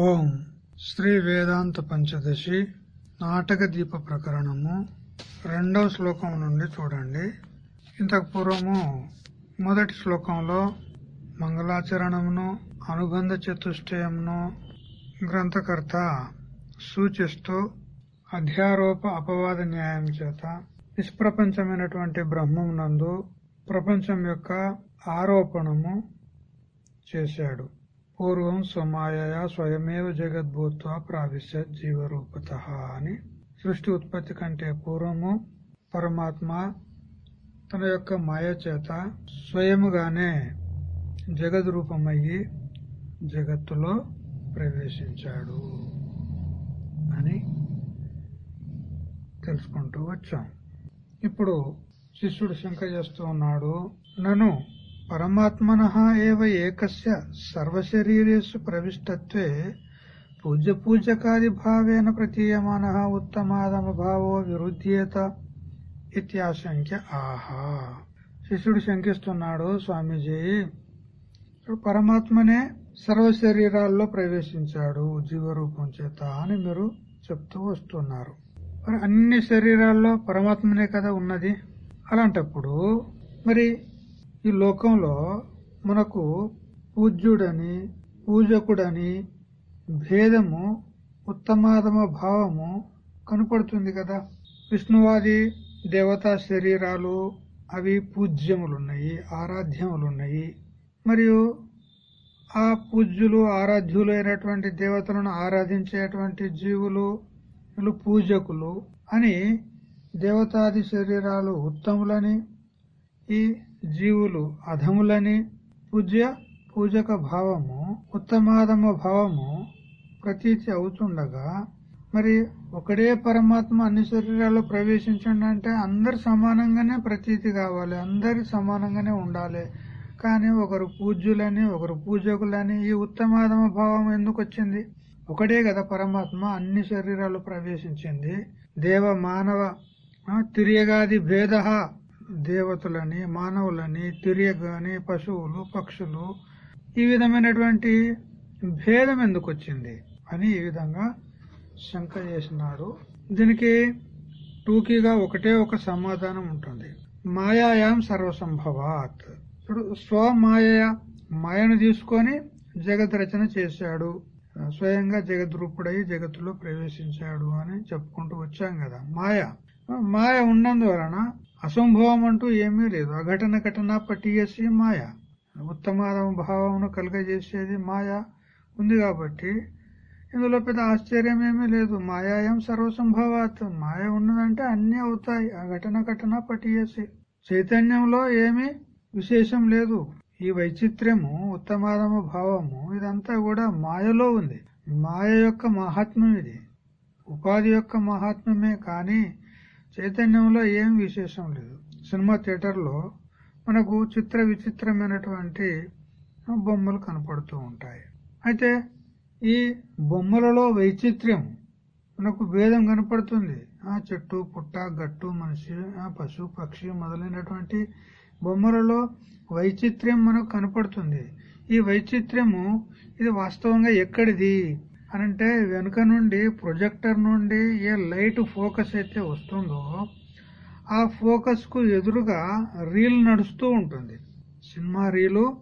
ఓం శ్రీ వేదాంత పంచదశి నాటక దీప ప్రకరణము రెండవ శ్లోకం నుండి చూడండి. ఇంతకు పూర్వము మొదటి శ్లోకంలో మంగళాచరణమును అనుబంధ చతుష్టయమును గ్రంథకర్త సూచిస్తూ అధ్యారోప అపవాద న్యాయం చేత నిష్ప్రపంచమైనటువంటి బ్రహ్మం నందు ప్రపంచం యొక్క ఆరోపణము చేశాడు. పూర్వం స్వమాయ స్వయమేవ జగద్భూత్వ ప్రావిశ్య జీవరూపత అని సృష్టి ఉత్పత్తి కంటే పూర్వము పరమాత్మ తన యొక్క మాయ చేత స్వయముగానే జగద్ రూపమయ్యి జగత్తులో ప్రవేశించాడు అని తెలుసుకుంటూ వచ్చాం. ఇప్పుడు శిష్యుడు శంక చేస్తూ ఉన్నాడు నను పరమాత్మన ఏవ ఏకస్య సర్వశరీరేషు ప్రవిష్టత్వే పూజ్య పూజకాది భావేన ప్రతీయమాన ఉత్తమాదమ భావో విరుధ్యేత ఇత్యాశంక్య ఆహా. శిష్యుడు శంకిస్తున్నాడు స్వామీజీ. పరమాత్మనే సర్వ శరీరాల్లో ప్రవేశించాడు జీవరూపం చేత అని మీరు చెప్తూ వస్తున్నారు. మరి అన్ని శరీరాల్లో పరమాత్మనే కదా ఉన్నది? అలాంటప్పుడు మరి ఈ లోకంలో మనకు పూజ్యుడని పూజకుడని భేదము ఉత్తమాదమ భావము కనపడుతుంది కదా. విష్ణువాది దేవతా శరీరాలు అవి పూజ్యములున్నాయి ఆరాధ్యములున్నాయి. మరియు ఆ పూజ్యులు ఆరాధ్యులు అయినటువంటి దేవతలను ఆరాధించేటువంటి జీవులు పూజకులు అని దేవతాది శరీరాలు ఉత్తములని ఈ జీవులు అధములని పూజ్య పూజక భావము ఉత్తమాదమ భావము ప్రతీతి అవుతుండగా మరి ఒకడే పరమాత్మ అన్ని శరీరాల్లో ప్రవేశించండి అంటే అందరు సమానంగానే ప్రతీతి కావాలి అందరి సమానంగానే ఉండాలి. కానీ ఒకరు పూజ్యులని ఒకరు పూజకులని ఈ ఉత్తమాదమ భావం ఎందుకు వచ్చింది? ఒకటే కదా పరమాత్మ అన్ని శరీరాలు ప్రవేశించింది. దేవ మానవ తిరియగాది భేద దేవతలని మానవులని తిరియగాని పశువులు పక్షులు ఈ విధమైనటువంటి భేదం ఎందుకు వచ్చింది అని ఈ విధంగా శంక చేసినాడు. దీనికి టూకీగా ఒకటే ఒక సమాధానం ఉంటుంది. మాయాయాం సర్వసంభవాత్. ఇప్పుడు స్వమాయ మాయను తీసుకొని జగత్ రచన చేశాడు. స్వయంగా జగద్రూపుడై జగత్తులో ప్రవేశించాడు అని చెప్పుకుంటూ వచ్చాం కదా. మాయ. మాయ ఉన్నందువలన అసంభవం అంటూ ఏమీ లేదు. అఘటన ఘటన పట్టియేసి మాయ. ఉత్తమాదమ భావమును కలుగజేసేది మాయ ఉంది కాబట్టి ఇందులో పెద్ద ఆశ్చర్యం ఏమీ లేదు. మాయాయం సర్వసంభవాత్. మాయ ఉన్నదంటే అన్నీ అవుతాయి. ఆ ఘటన ఘటన పట్టియేసి. చైతన్యంలో ఏమీ విశేషం లేదు. ఈ వైచిత్ర్యము ఉత్తమాదమ భావము ఇదంతా కూడా మాయలో ఉంది. మాయ యొక్క మహాత్మ్యం ఇది. ఉపాధి యొక్క మహాత్మ్యమే కానీ చైతన్యంలో ఏం విశేషం లేదు. సినిమా థియేటర్లో మనకు చిత్ర విచిత్రమైనటువంటి బొమ్మలు కనపడుతూ ఉంటాయి. అయితే ఈ బొమ్మలలో వైచిత్ర్యం మనకు భేదం కనపడుతుంది. ఆ చెట్టు పుట్ట గట్టు మనిషి ఆ పశు పక్షి మొదలైనటువంటి బొమ్మలలో వైచిత్ర్యం మనకు కనపడుతుంది. ఈ వైచిత్ర్యము ఇది వాస్తవంగా ఎక్కడిది? అనంటే వెనుక నుండి ప్రొజెక్టర్ నుండి ఏ లైట్ ఫోకస్ అయితే వస్తుందో ఆ ఫోకస్కు ఎదురుగా రీల్ నడుస్తూ ఉంటుంది. సినిమా రీలు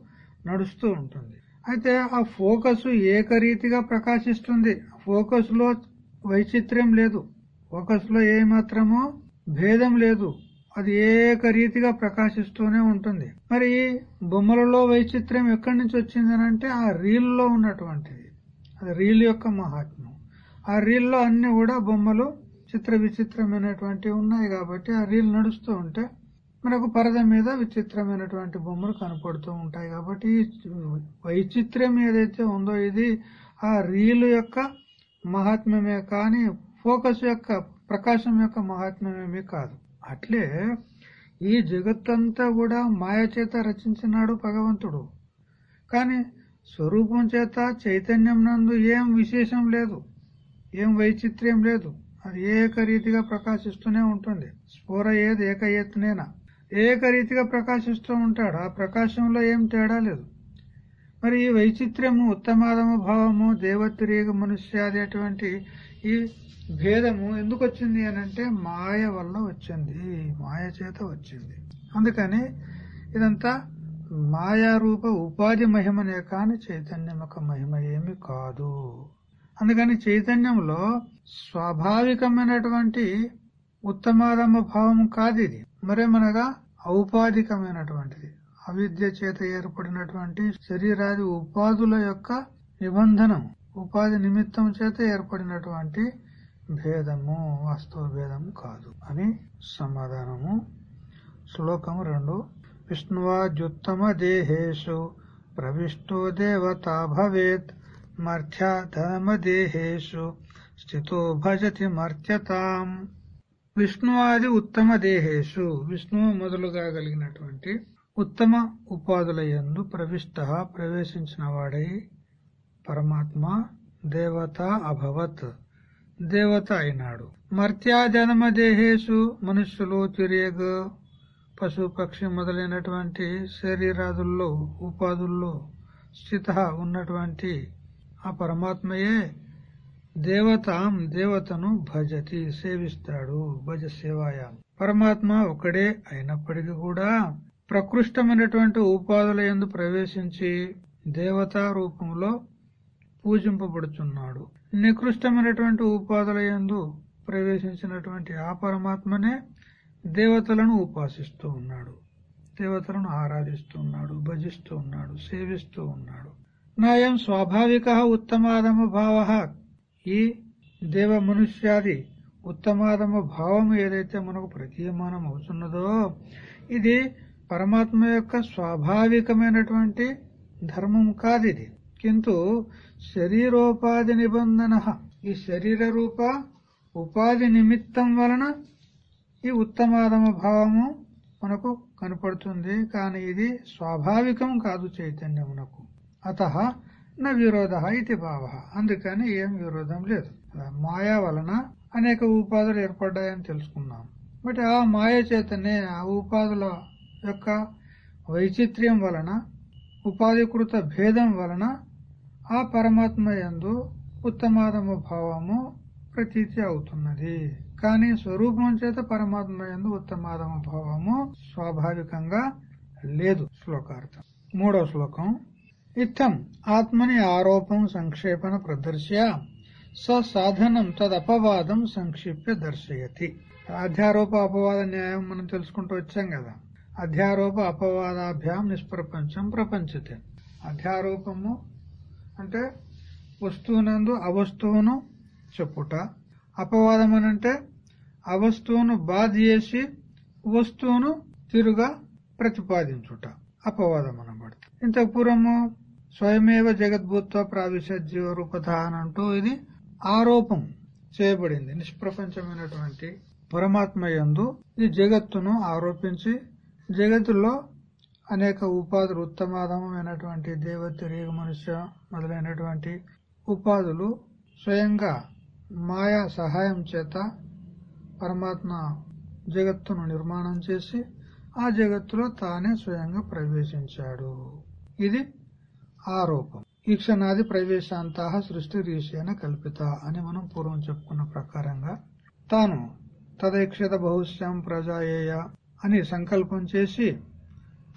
నడుస్తూ ఉంటుంది. అయితే ఆ ఫోకస్ ఏకరీతిగా ప్రకాశిస్తుంది. ఫోకస్లో వైచిత్ర్యం లేదు. ఫోకస్లో ఏమాత్రమో భేదం లేదు. అది ఏకరీతిగా ప్రకాశిస్తూనే ఉంటుంది. మరి బొమ్మలలో వైచిత్ర్యం ఎక్కడి నుంచి వచ్చింది అంటే ఆ రీల్లో ఉన్నటువంటిది. అది రీల్ యొక్క మహాత్మ్యం. ఆ రీల్లో అన్ని కూడా బొమ్మలు చిత్ర విచిత్రమైనటువంటివి ఉన్నాయి కాబట్టి ఆ రీల్ నడుస్తూ ఉంటే మనకు పరద మీద విచిత్రమైనటువంటి బొమ్మలు కనపడుతూ ఉంటాయి కాబట్టి వైచిత్ర్యం ఏదైతే ఉందో ఇది ఆ రీల్ యొక్క మహాత్మ్యమే కానీ ఫోకస్ యొక్క ప్రకాశం యొక్క మహాత్మ్యమేమీ కాదు. అట్లే ఈ జగత్తంతా కూడా మాయ చేత రచించినాడు భగవంతుడు. కానీ స్వరూపం చేత చైతన్యం నందు ఏం విశేషం లేదు ఏం వైచిత్ర్యం లేదు. అది ఏకరీతిగా ప్రకాశిస్తూనే ఉంటుంది. స్ఫోర ఏది ఏకయత్నేనా ఏకరీతిగా ప్రకాశిస్తూ ఉంటాడు. ఆ ప్రకాశంలో ఏం తేడా లేదు. మరి ఈ వైచిత్ర్యము ఉత్తమాదమ భావము దేవతిరేగ మనుష్యాది అటువంటి ఈ భేదము ఎందుకు వచ్చింది అని అంటే మాయ వల్ల వచ్చింది. మాయ చేత వచ్చింది. అందుకని ఇదంతా మాయారూప ఉపాధి మహిమనే కాని చైతన్యం యొక్క మహిమ ఏమి కాదు. అందుకని చైతన్యంలో స్వాభావికమైనటువంటి ఉత్తమాదమ భావం కాదు ఇది. మరేమనగా ఔపాధికమైనటువంటిది. అవిద్య చేత ఏర్పడినటువంటి శరీరాది ఉపాధుల యొక్క నిబంధనం ఉపాధి నిమిత్తం చేత ఏర్పడినటువంటి భేదము వాస్తవ భేదము కాదు. అని సమాధానము. శ్లోకం రెండు. విష్ణువాద్యుత్తమ దేహేషు. ప్రవిష్టో దేవత భవేత్. మర్త్యాధమ స్థితో భజతి మర్త్యతాం. విష్ణువాది ఉత్తమ దేహేషు. విష్ణువు మొదలుగా కలిగినటువంటి ఉత్తమ ఉపాధుల యందు ప్రవిష్ట ప్రవేశించిన వాడై పరమాత్మ దేవత అభవత్. దేవత అయినాడు. మర్త్యాజన్మ దేహేషు. మనుష్యులు తిరియగ పశు పక్షి మొదలైనటువంటి శరీరాదుల్లో ఉపాధుల్లో స్థిత ఉన్నటువంటి ఆ పరమాత్మయే దేవతాం దేవతను భజతి సేవిస్తాడు భజ సేవాయా. పరమాత్మ ఒకడే అయినప్పటికీ కూడా ప్రకృష్టమైనటువంటి ఉపాధుల ఎందు ప్రవేశించి దేవతా రూపంలో పూజింపబడుచున్నాడు. నికృష్టమైనటువంటి ఉపాధుల ఎందు ప్రవేశించినటువంటి ఆ పరమాత్మనే దేవతలను ఉపాసిస్తూ ఉన్నాడు. దేవతలను ఆరాధిస్తూ ఉన్నాడు భజిస్తూ ఉన్నాడు సేవిస్తూ ఉన్నాడు. నాయం స్వాభావిక ఉత్తమాదమ భావ. ఈ దేవ మనుష్యాది ఉత్తమాదమ భావం ఏదైతే మనకు ప్రతీయమానం అవుతున్నదో ఇది పరమాత్మ యొక్క స్వాభావికమైనటువంటి ధర్మం కాదు ఇది. కింటు శరీరోపాధి నిబంధన. ఈ శరీర రూప ఉపాధి నిమిత్తం వలన ఈ ఉత్తమాదమ భావము మనకు కనపడుతుంది కానీ ఇది స్వాభావికం కాదు చైతన్యమునకు. అత నా విరోధ ఇది భావ. అందుకని ఏం విరోధం లేదు. మాయా వలన అనేక ఉపాధులు ఏర్పడ్డాయని తెలుసుకున్నాం. బట్ ఆ మాయ చేతనే ఆ ఉపాధుల యొక్క వైచిత్ర్యం వలన ఉపాధికృత భేదం వలన ఆ పరమాత్మ యందు ఉత్తమాదమ భావము ప్రతీతి అవుతున్నది. కానీ స్వరూపం చేత పరమాత్మ ఎందు ఉత్తమాదమ భావము స్వాభావికంగా లేదు. శ్లోకార్థం. మూడో శ్లోకం. ఇత్తం ఆత్మని ఆరోపం సంక్షేపణ ప్రదర్శ్య. సాధనం తదపవాదం సంక్షిప్య దర్శయతి. అధ్యారోప అపవాద న్యాయం మనం తెలుసుకుంటూ వచ్చాం కదా. అధ్యారోప అపవాదాభ్యాం నిష్ప్రపంచం ప్రపంచతే. అధ్యారోపము అంటే వస్తువునందు అవస్తువును చెప్పుట. అపవాదం అనంటే అవస్తువును బాధ చేసి వస్తువును తిరుగా ప్రతిపాదించుట. అపవాదం అనబడుతుంది ఇంతకు పూర్వము స్వయమేవ జగద్భూత్వ ప్రావిశ జీవ అనంటూ ఇది ఆరోపం చేయబడింది. నిష్ప్రపంచమైనటువంటి పరమాత్మ ఎందు ఈ జగత్తును ఆరోపించి జగత్తులో అనేక ఉపాధులు ఉత్తమాధమైనటువంటి దేవత రేగ మనుష్య మొదలైనటువంటి ఉపాధులు స్వయంగా మాయా సహాయం చేత పరమాత్మ జగత్తును నిర్మాణం చేసి ఆ జగత్తులో తానే స్వయంగా ప్రవేశించాడు. ఇది ఆరోపం. ఈక్షణాది ప్రవేశాంత సృష్టి రీషేన కల్పిత అని మనం పూర్వం చెప్పుకున్న ప్రకారంగా తాను తదైక్షత భవిష్యం ప్రజాయేయ అని సంకల్పం చేసి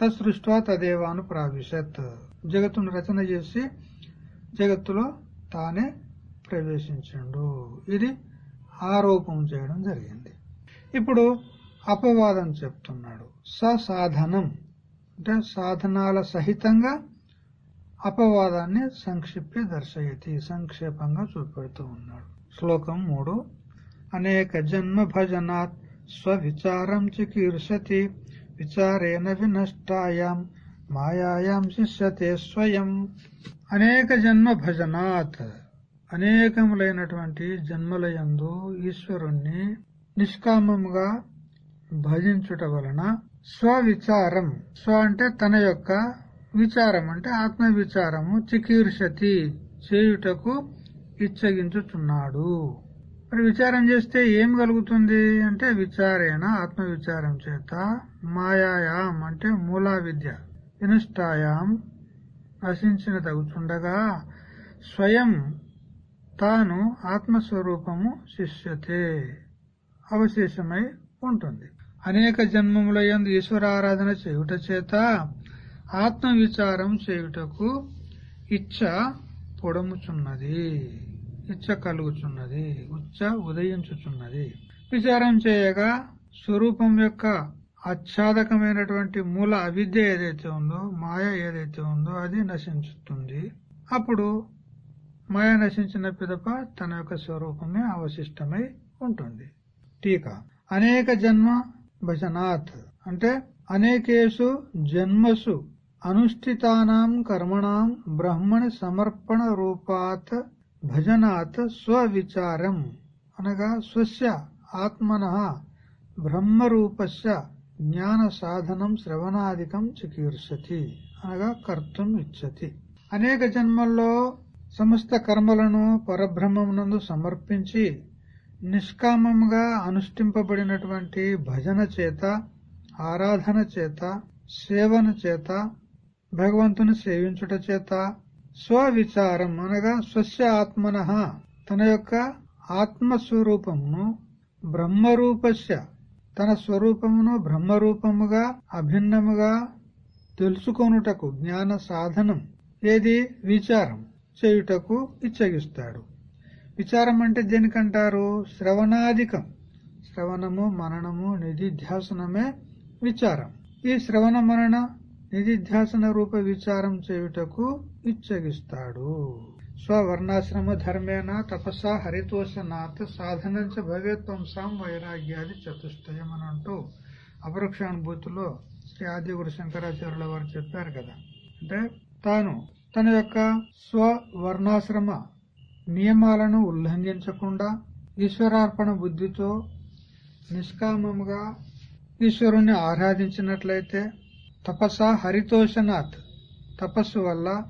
తత్సృష్ట్వా తదేవాను ప్రావిశత్. జగత్తును రచన చేసి జగత్తులో తానే ప్రవేశించండు. ఇది ఆరోపం చేయడం జరిగింది. ఇప్పుడు అపవాదం చెప్తున్నాడు. ససాధనం. అంటే సాధనాల సహితంగా అపవాదాన్ని సంక్షిప్య దర్శయతి సంక్షేపంగా చూపెడుతూ ఉన్నాడు. శ్లోకం మూడు. అనేక జన్మ భజనాత్ స్వవిచారం చికీర్షతి విచారేణ వినష్టాయాం మాయాయాం శిష్యతే స్వయం. అనేక జన్మ భజనాత్. అనేకములైనటువంటి జన్మలయందు ఈశ్వరుణ్ణి నిష్కామముగా భజించుట వలన స్వవిచారం. స్వ అంటే తన యొక్క విచారం అంటే ఆత్మ విచారము చికీర్షతి చేయుటకు ఇచ్చగించుచున్నాడు. మరి విచారం చేస్తే ఏం కలుగుతుంది? అంటే విచారేణ ఆత్మ విచారం చేత మాయాయాం అంటే మూలా విద్య వినుష్టాయాం నశించిన తగుచుండగా స్వయం తాను ఆత్మస్వరూపము శిష్యతే. అవశేషమై ఉంటుంది. అనేక జన్మముల యందు ఈశ్వరారాధన చేయుట చేత ఆత్మవిచారం చేయుటకు ఇచ్చ పొడముచున్నది. ఇచ్చ కలుగుచున్నది. ఉచ్చ ఉదయించుచున్నది. విచారం చేయగా స్వరూపం యొక్క ఆచ్ఛాదకమైనటువంటి మూల అవిద్య ఏదైతే ఉందో మాయ ఏదైతే ఉందో అది నశించుతుంది. అప్పుడు మాయ నశించిన పిదప తన యొక్క స్వరూపమే అవశిష్టమై ఉంటుంది. టీకా. అనేక జన్మ భజనాత్. అంటే అనేకేషు జన్మసు అనుష్ఠితానాం కర్మణాం బ్రహ్మణ సమర్పణ రూపాత్ భజనాత్ స్వవిచారం. అనగా స్వస్య ఆత్మన బ్రహ్మరూపస్య జ్ఞాన సాధనం శ్రవణాధికం చికీర్షతి అనగా కర్తం ఇచ్చతి. అనేక జన్మల్లో సమస్త కర్మలను పరబ్రహ్మమునందు సమర్పించి నిష్కామంగా అనుష్ఠింపబడినటువంటి భజన చేత ఆరాధన చేత సేవన చేత భగవంతుని సేవించుట చేత స్వవిచారం అనగా స్వస్య ఆత్మన తన యొక్క ఆత్మస్వరూపమును బ్రహ్మరూపస్య తన స్వరూపమును బ్రహ్మరూపముగా అభిన్నముగా తెలుసుకొనుటకు జ్ఞాన సాధనం ఏది విచారం. చేయుటకు ఇచ్చగిస్తాడు. విచారం అంటే దేనికంటారు? శ్రవణాధికం. శ్రవణము మననము నిధిధ్యాసనమే విచారం. ఈ శ్రవణ మరణ నిధిధ్యాసన రూప విచారం చేయుటకు ఇచ్చగిస్తాడు. స్వవర్ణాశ్రమ ధర్మేణ తపస్స హరితోషనాథ్ సాధనంచ భవ్యత్వంసాం వైరాగ్యాది చతుష్టయం అని అంటూ అపరోక్షానుభూతిలో శ్రీ ఆదిగురు శంకరాచార్యుల వారు చెప్పారు కదా. అంటే తాను తన యొక్క స్వవర్ణాశ్రమ నియమాలను ఉల్లంఘించకుండా ఈశ్వరార్పణ బుద్ధితో నిష్కామముగా ఈశ్వరుణ్ణి ఆరాధించినట్లయితే తపస హరితోషనాథ్ తపస్సు వల్ల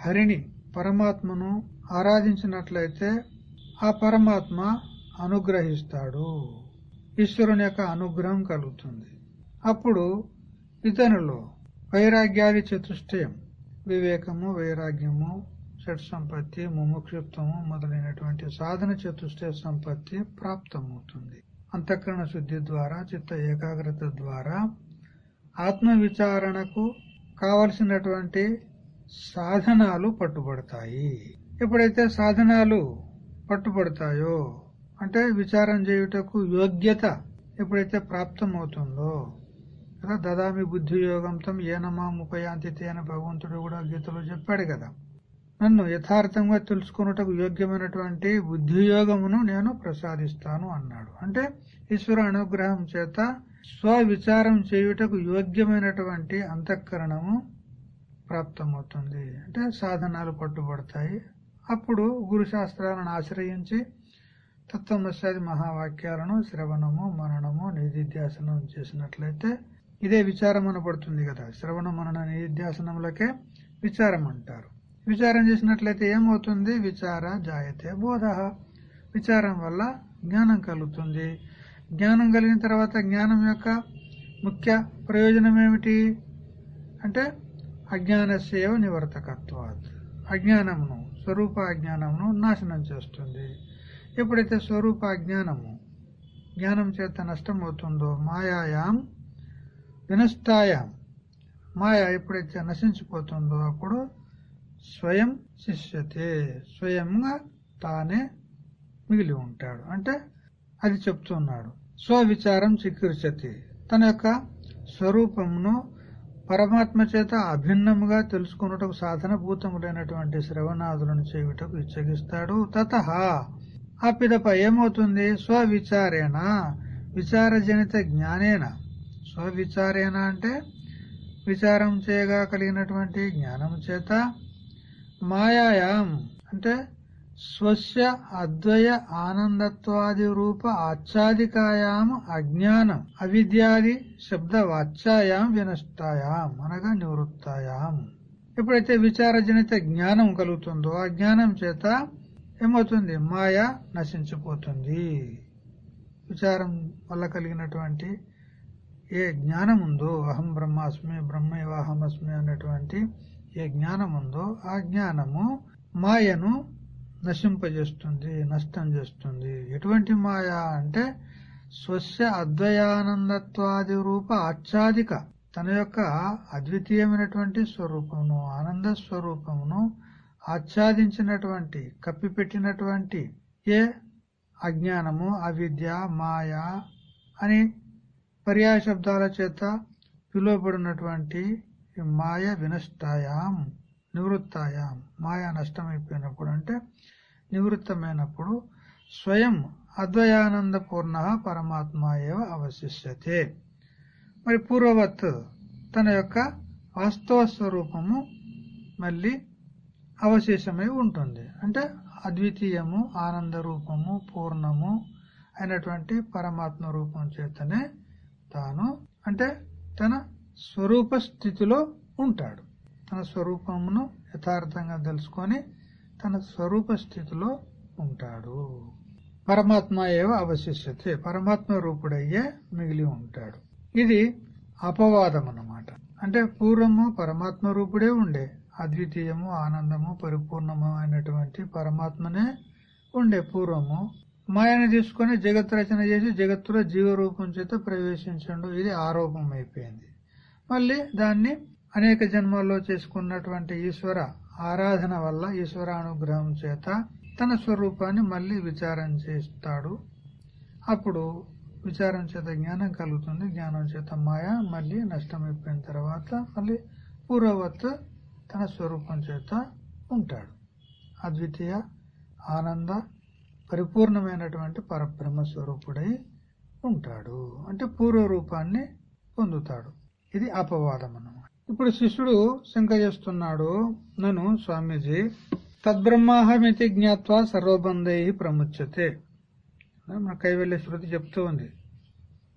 హరిని పరమాత్మను ఆరాధించినట్లయితే ఆ పరమాత్మ అనుగ్రహిస్తాడు. ఈశ్వరుని యొక్క అనుగ్రహం కలుగుతుంది. అప్పుడు ఇతనులో వైరాగ్యాది చతుష్టయం వివేకము వైరాగ్యము షట్ సంపత్తి ముముక్షుత్వము మొదలైనటువంటి సాధన చతుష్ట సంపత్తి ప్రాప్తమవుతుంది. అంతఃకరణ శుద్ధి ద్వారా చిత్త ఏకాగ్రత ద్వారా ఆత్మ విచారణకు కావలసినటువంటి సాధనాలు పట్టుబడతాయి. ఎప్పుడైతే సాధనాలు పట్టుబడతాయో అంటే విచారం చేయుటకు యోగ్యత ఎప్పుడైతే ప్రాప్తమవుతుందో కదా దదామి బుద్ధి యోగంతం ఏనమా ముపయాంతి అని భగవంతుడు కూడా గీతలో చెప్పాడు కదా. నన్ను యథార్థంగా తెలుసుకున్నటకు యోగ్యమైనటువంటి బుద్ధియోగమును నేను ప్రసాదిస్తాను అన్నాడు. అంటే ఈశ్వర అనుగ్రహం చేత స్వవిచారం చేయుటకు యోగ్యమైనటువంటి అంతఃకరణము ప్రాప్తమవుతుంది. అంటే సాధనాలు పట్టుబడతాయి. అప్పుడు గురు శాస్త్రాలను ఆశ్రయించి తత్వమశాది మహావాక్యాలను శ్రవణము మననము నిధిధ్యాసనం చేసినట్లయితే ఇదే విచారం అనబడుతుంది కదా. శ్రవణ మనన నిధ్యాసనములకే విచారం అంటారు. విచారం చేసినట్లయితే ఏమవుతుంది? విచార జాయతే బోధ. విచారం వల్ల జ్ఞానం కలుగుతుంది. జ్ఞానం కలిగిన తర్వాత జ్ఞానం యొక్క ముఖ్య ప్రయోజనం ఏమిటి? అంటే అజ్ఞానసేవ నివర్తకత్వాత్. అజ్ఞానమును స్వరూప అజ్ఞానమును నాశనం చేస్తుంది. ఎప్పుడైతే స్వరూప అజ్ఞానము జ్ఞానం చేత నష్టమవుతుందో మాయాయాం వినష్టాయ మాయ ఎప్పుడైతే నశించిపోతుందో అప్పుడు స్వయం శిష్యతే. స్వయంగా తానే మిగిలి ఉంటాడు. అంటే అది చెప్తున్నాడు. స్వవిచారం చికిత్సతి తన యొక్క స్వరూపమును పరమాత్మ చేత అభిన్నముగా తెలుసుకున్నటకు సాధన భూతములైనటువంటి శ్రవణాదులను చేయుటకు ఇచ్చగిస్తాడు. తత ఆ పిదప ఏమవుతుంది? స్వవిచారేణ విచారజనిత జ్ఞానేన? స్వవిచారేణ అంటే విచారం చేయగా కలిగినటువంటి జ్ఞానం చేత మాయాయాం అంటే స్వస్య అద్వయ ఆనందత్వాది రూప ఆచ్ఛాదికాయాం అజ్ఞానం అవిద్యాది శబ్ద వాచ్యాయాం వినష్టాయాం అనగా నివృత్తాయాం. ఎప్పుడైతే విచారజనిత జ్ఞానం కలుగుతుందో ఆ జ్ఞానం చేత ఏమవుతుంది? మాయ నశించిపోతుంది. విచారం వల్ల కలిగినటువంటి ఏ జ్ఞానం ఉందో అహం బ్రహ్మాస్మి బ్రహ్మైవాహమస్మి అనేటువంటి ఏ జ్ఞానం ఉందో ఆ జ్ఞానము మాయను నశింపజేస్తుంది నష్టం చేస్తుంది. ఎటువంటి మాయ అంటే స్వస్య అద్వయానందత్వాది రూప ఆచ్ఛాదిక తన యొక్క అద్వితీయమైనటువంటి స్వరూపమును ఆనంద స్వరూపమును ఆచ్ఛాదించినటువంటి కప్పిపెట్టినటువంటి ఏ అజ్ఞానము అవిద్య మాయ అని పర్యాయ శబ్దాల చేత పిలువబడినటువంటి మాయ వినష్టాయాం నివృత్తాయాం. మాయ నష్టమైపోయినప్పుడు అంటే నివృత్తమైనప్పుడు స్వయం అద్వయానంద పూర్ణ పరమాత్మ ఏవ అవశిష్యతే. మరి పూర్వవత్ తన యొక్క వాస్తవ స్వరూపము మళ్ళీ అవశేషమై ఉంటుంది. అంటే అద్వితీయము ఆనంద రూపము పూర్ణము అయినటువంటి పరమాత్మ రూపం చేతనే తాను అంటే తన స్వరూప స్థితిలో ఉంటాడు. తన స్వరూపమును యథార్థంగా తెలుసుకొని తన స్వరూప స్థితిలో ఉంటాడు. పరమాత్మ ఏవ అవశిష్యతే. పరమాత్మ రూపుడయ్యే మిగిలి ఉంటాడు. ఇది అపవాదం అన్నమాట. అంటే పూర్వము పరమాత్మ రూపుడే ఉండే. అద్వితీయము ఆనందము పరిపూర్ణము అయినటువంటి పరమాత్మనే ఉండే పూర్వము. మాయను తీసుకొని జగత్ రచన చేసి జగత్తులో జీవరూపం చేత ప్రవేశించండు. ఇది ఆరోపం అయిపోయింది మళ్ళీ దాన్ని అనేక జన్మల్లో చేసుకున్నటువంటి ఈశ్వర ఆరాధన వల్ల ఈశ్వరానుగ్రహం చేత తన స్వరూపాన్ని మళ్ళీ విచారం చేస్తాడు. అప్పుడు విచారం చేత జ్ఞానం కలుగుతుంది. జ్ఞానం చేత మాయ మళ్ళీ నష్టమైపోయిన తర్వాత మళ్ళీ పూర్వవత్ తన స్వరూపం చేత ఉంటాడు. అద్వితీయ ఆనంద పరిపూర్ణమైనటువంటి పరబ్రహ్మ స్వరూపుడై ఉంటాడు. అంటే పూర్వ రూపాన్ని పొందుతాడు. ఇది అపవాదం అన్నమాట ఇప్పుడు శిష్యుడు శంక చేస్తున్నాడు నన్ను స్వామీజీ తద్బ్రహ్మాహమితి జ్ఞాత్వా సర్వబంధై ప్రముచ్యతే. మన కైవల్య శృతి చెప్తూ ఉంది.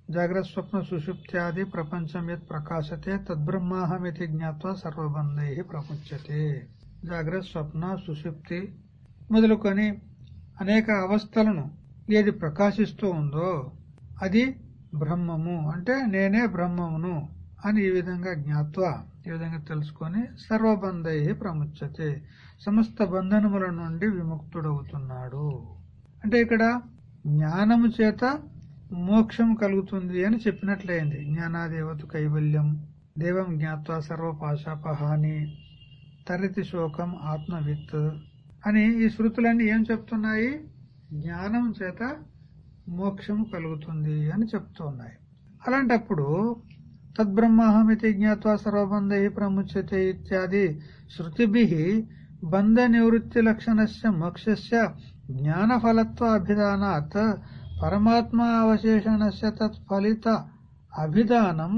జాగ్రత్త స్వప్న సుషుప్త్యాది ప్రపంచం యత్ ప్రకాశతే తద్బ్రహ్మాహమితి జ్ఞాత్వా సర్వబంధై ప్రముచ్యతే. జాగ్రత్త స్వప్న సుషుప్తి మొదలుకొని అనేక అవస్థలను ఏది ప్రకాశిస్తూ ఉందో అది బ్రహ్మము. అంటే నేనే బ్రహ్మమును అని ఈ విధంగా జ్ఞాత్వ ఈ విధంగా తెలుసుకొని సర్వబంధై ప్రముచ్యతే సమస్త బంధనముల నుండి విముక్తుడవుతున్నాడు. అంటే ఇక్కడ జ్ఞానము చేత మోక్షం కలుగుతుంది అని చెప్పినట్లయింది. జ్ఞానాదేవత కైవల్యం దేవం జ్ఞాత్వ సర్వపాశాపహాని తరితి శోకం ఆత్మవిత్ అని ఈ శృతులన్నీ ఏం చెప్తున్నాయి? జ్ఞానం చేత మోక్షం కలుగుతుంది అని చెప్తున్నాయి. అలాంటప్పుడు తద్బ్రహ్మహమితి జ్ఞాత్వ సర్వబంధై ప్రముచ్యతే ఇత్యాది శృతిభి బంధ నివృత్తి లక్షణస్య మోక్షస్య జ్ఞానఫలత్వ అభిధానాత్ పరమాత్మా అవశేషణస్య తత్ఫలిత అభిధానం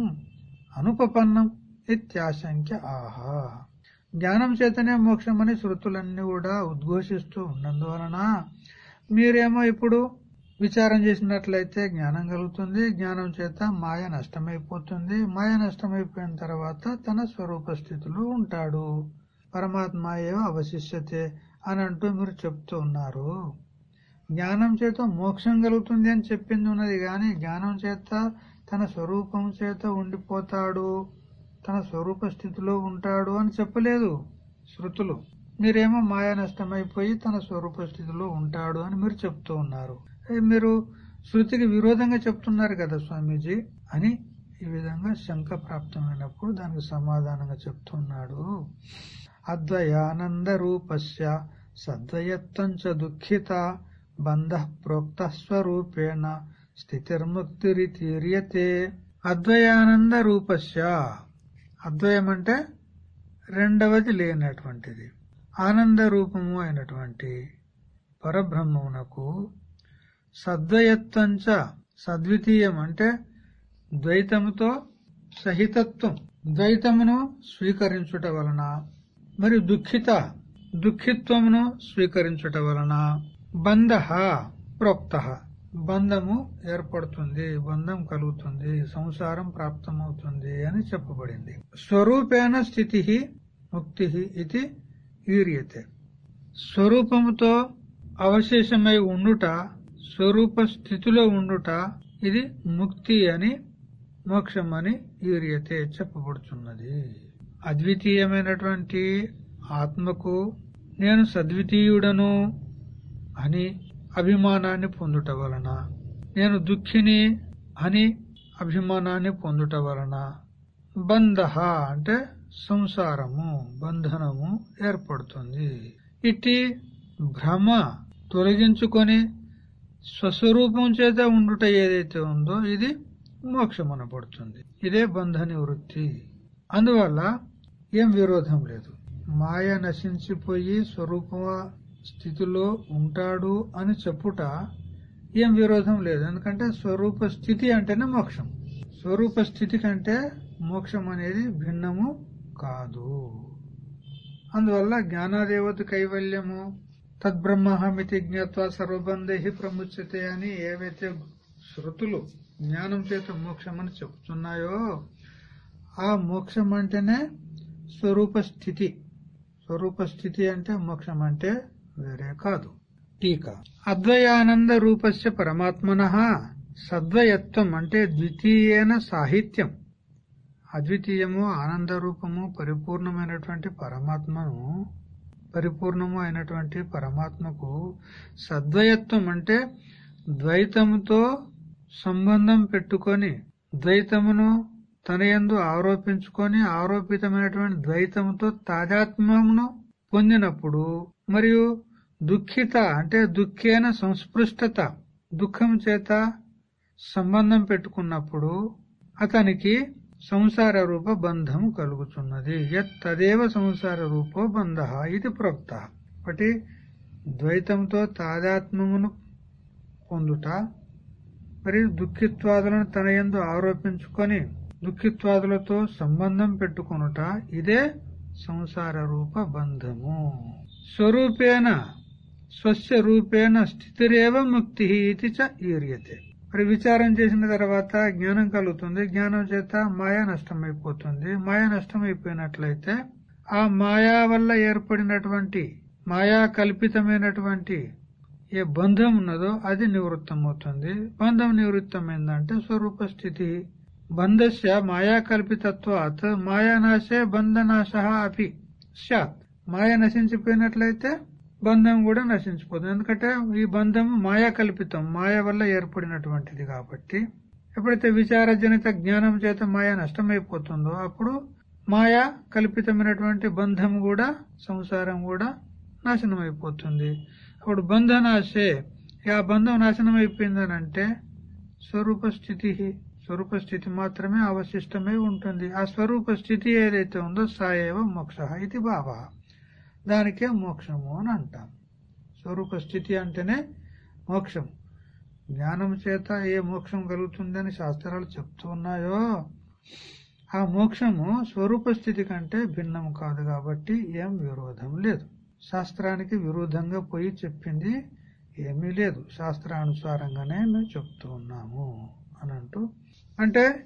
అనుపపన్నం ఇత్యాశంక్య ఆహా. జ్ఞానం చేతనే మోక్షం అని శృతులన్నీ కూడా ఉద్ఘోషిస్తూ ఉన్నందువలన మీరేమో ఇప్పుడు విచారం చేసినట్లయితే జ్ఞానం కలుగుతుంది జ్ఞానం చేత మాయ నష్టమైపోతుంది. మాయ నష్టమైపోయిన తర్వాత తన స్వరూప స్థితిలో ఉంటాడు. పరమాత్మ ఏవో అవశిష్యతే అని అంటూ మీరు చెప్తూ ఉన్నారు. జ్ఞానం చేత మోక్షం కలుగుతుంది అని చెప్పింది ఉన్నది కానీ జ్ఞానం చేత తన స్వరూపం చేత ఉండిపోతాడు. తన స్వరూప స్థితిలో ఉంటాడు అని చెప్పలేదు శృతులు. మీరేమో మాయా నష్టమైపోయి తన స్వరూప స్థితిలో ఉంటాడు అని మీరు చెప్తూ ఉన్నారు. మీరు శృతికి విరోధంగా చెప్తున్నారు కదా స్వామీజీ అని ఈ విధంగా శంక ప్రాప్తమైనప్పుడు దానికి సమాధానంగా చెప్తున్నాడు. అద్వయానంద రూపస్య సద్వయత్వంచ దుఃఖిత బంధ ప్రోక్త స్వరూపేణ స్థితిర్ముక్తిరితీర్యతే. అద్వయానంద రూపస్య అద్వయం అంటే రెండవది లేనటువంటిది. ఆనంద రూపము అయినటువంటి పరబ్రహ్మమునకు సద్వయత్వంచ సద్వితీయం అంటే ద్వైతముతో సహితత్వం. ద్వైతమును స్వీకరించుట వలన మరియు దుఃఖిత దుఃఖిత్వమును స్వీకరించుట వలన బంధ ప్రోక్త. బంధము ఏర్పడుతుంది బంధం కలుగుతుంది సంసారం ప్రాప్తమవుతుంది అని చెప్పబడింది. స్వరూపేణ స్థితి ముక్తి ఇది వీర్యతే స్వరూపముతో అవశేషమై ఉండుట స్వరూప స్థితిలో ఉండుట ఇది ముక్తి అని మోక్షం అని వీర్యతే చెప్పబడుతున్నది అద్వితీయమైనటువంటి ఆత్మకు నేను సద్వితీయుడను అని అభిమానాన్ని పొందుట వలన. నేను దుఃఖిని అని అభిమానాన్ని పొందుట వలన. బంధ అంటే సంసారము బంధనము ఏర్పడుతుంది. ఇట్టి భ్రమ తొలగించుకొని స్వస్వరూపం చేత ఉండుట ఏదైతే ఉందో ఇది మోక్షం అనబడుతుంది ఇదే బంధ నివృత్తి. అందువల్ల ఏం విరోధం లేదు. మాయ నశించిపోయి స్వరూప స్థితిలో ఉంటాడు అని చెప్పుట ఏం విరోధం లేదు. ఎందుకంటే స్వరూప స్థితి అంటేనే మోక్షం. స్వరూప స్థితి కంటే మోక్షం అనేది భిన్నము కాదు. అందువల్ల జ్ఞానాదేవత కైవల్యము తద్బ్రహ్మహమితి జ్ఞాత్వ సర్వబంధై ప్రముచ్యతే అని ఏవైతే శృతులు జ్ఞానం చేత మోక్షం అని చెప్తున్నాయో ఆ మోక్షం అంటేనే స్వరూప స్థితి. స్వరూప స్థితి అంటే మోక్షం అంటే వేరే కాదు. టీక. అద్వయానంద రూపస్య పరమాత్మన సద్వయత్వం అంటే ద్వితీయన సాహిత్యం. అద్వితీయము ఆనంద రూపము పరిపూర్ణమైనటువంటి పరమాత్మను పరిపూర్ణము అయినటువంటి పరమాత్మకు సద్వయత్వం అంటే ద్వైతముతో సంబంధం పెట్టుకొని ద్వైతమును తన యందు ఆరోపించుకొని ఆరోపితమైనటువంటి ద్వైతముతో తాదాత్మ్యమును పొందినప్పుడు మరియు దుఃఖిత అంటే దుఃఖేన సంస్పృష్టత దుఃఖం చేత సంబంధం పెట్టుకున్నప్పుడు అతనికి సంసార రూప బంధం కలుగుతున్నది యత్ తదేవ సంసార రూపో బంధ ఇది ప్రోక్త. ఒకటి ద్వైతంతో తాదాత్మ్యమును పొందుట మరియు దుఃఖిత్వాదులను తన ఎందు ఆరోపించుకొని దుఃఖిత్వాదులతో సంబంధం పెట్టుకొనుట ఇదే సంసార రూప బంధము. స్వరూపేణ స్వస్య రూపేణ స్థితిరేవ ముక్తి ఇది చ ఈర్యతే మరి విచారం చేసిన తర్వాత జ్ఞానం కలుగుతుంది. జ్ఞానం చేత మాయా నష్టమైపోతుంది. మాయా నష్టమైపోయినట్లయితే ఆ మాయా వల్ల ఏర్పడినటువంటి మాయా కల్పితమైనటువంటి ఏ బంధం ఉన్నదో అది నివృత్తమవుతుంది. బంధం నివృత్తమైందంటే స్వరూప స్థితి. బంధస్య మాయా కల్పితత్వాత్ మాయానాశే బంధనాశ అపి సత్. మాయ నశించిపోయినట్లయితే బంధం కూడా నశించిపోతుంది. ఎందుకంటే ఈ బంధం మాయా కల్పితం మాయ వల్ల ఏర్పడినటువంటిది కాబట్టి. ఎప్పుడైతే విచారజనిత జ్ఞానం చేత మాయ నష్టమైపోతుందో అప్పుడు మాయా కల్పితమైనటువంటి బంధం కూడా సంసారం కూడా నాశనం అయిపోతుంది అప్పుడు బంధనాశే. ఆ బంధం నాశనం అయిపోయిందనంటే స్వరూప స్థితి స్వరూప స్థితి మాత్రమే అవశిష్టమై ఉంటుంది. ఆ స్వరూప స్థితి ఏదైతే ఉందో సాయేవ మోక్ష ఇది భావ. దానికే మోక్షము అని అంటాం. స్వరూప స్థితి అంటేనే మోక్షం. జ్ఞానం చేత ఏ మోక్షం కలుగుతుందని శాస్త్రాలు చెప్తూ ఉన్నాయో ఆ మోక్షము స్వరూప స్థితి కంటే భిన్నం కాదు కాబట్టి ఏం విరోధం లేదు. శాస్త్రానికి విరోధంగా పోయి చెప్పింది ఏమీ లేదు. శాస్త్రానుసారంగానే మేము చెప్తూ ఉన్నాము అని అంటూ. అంటే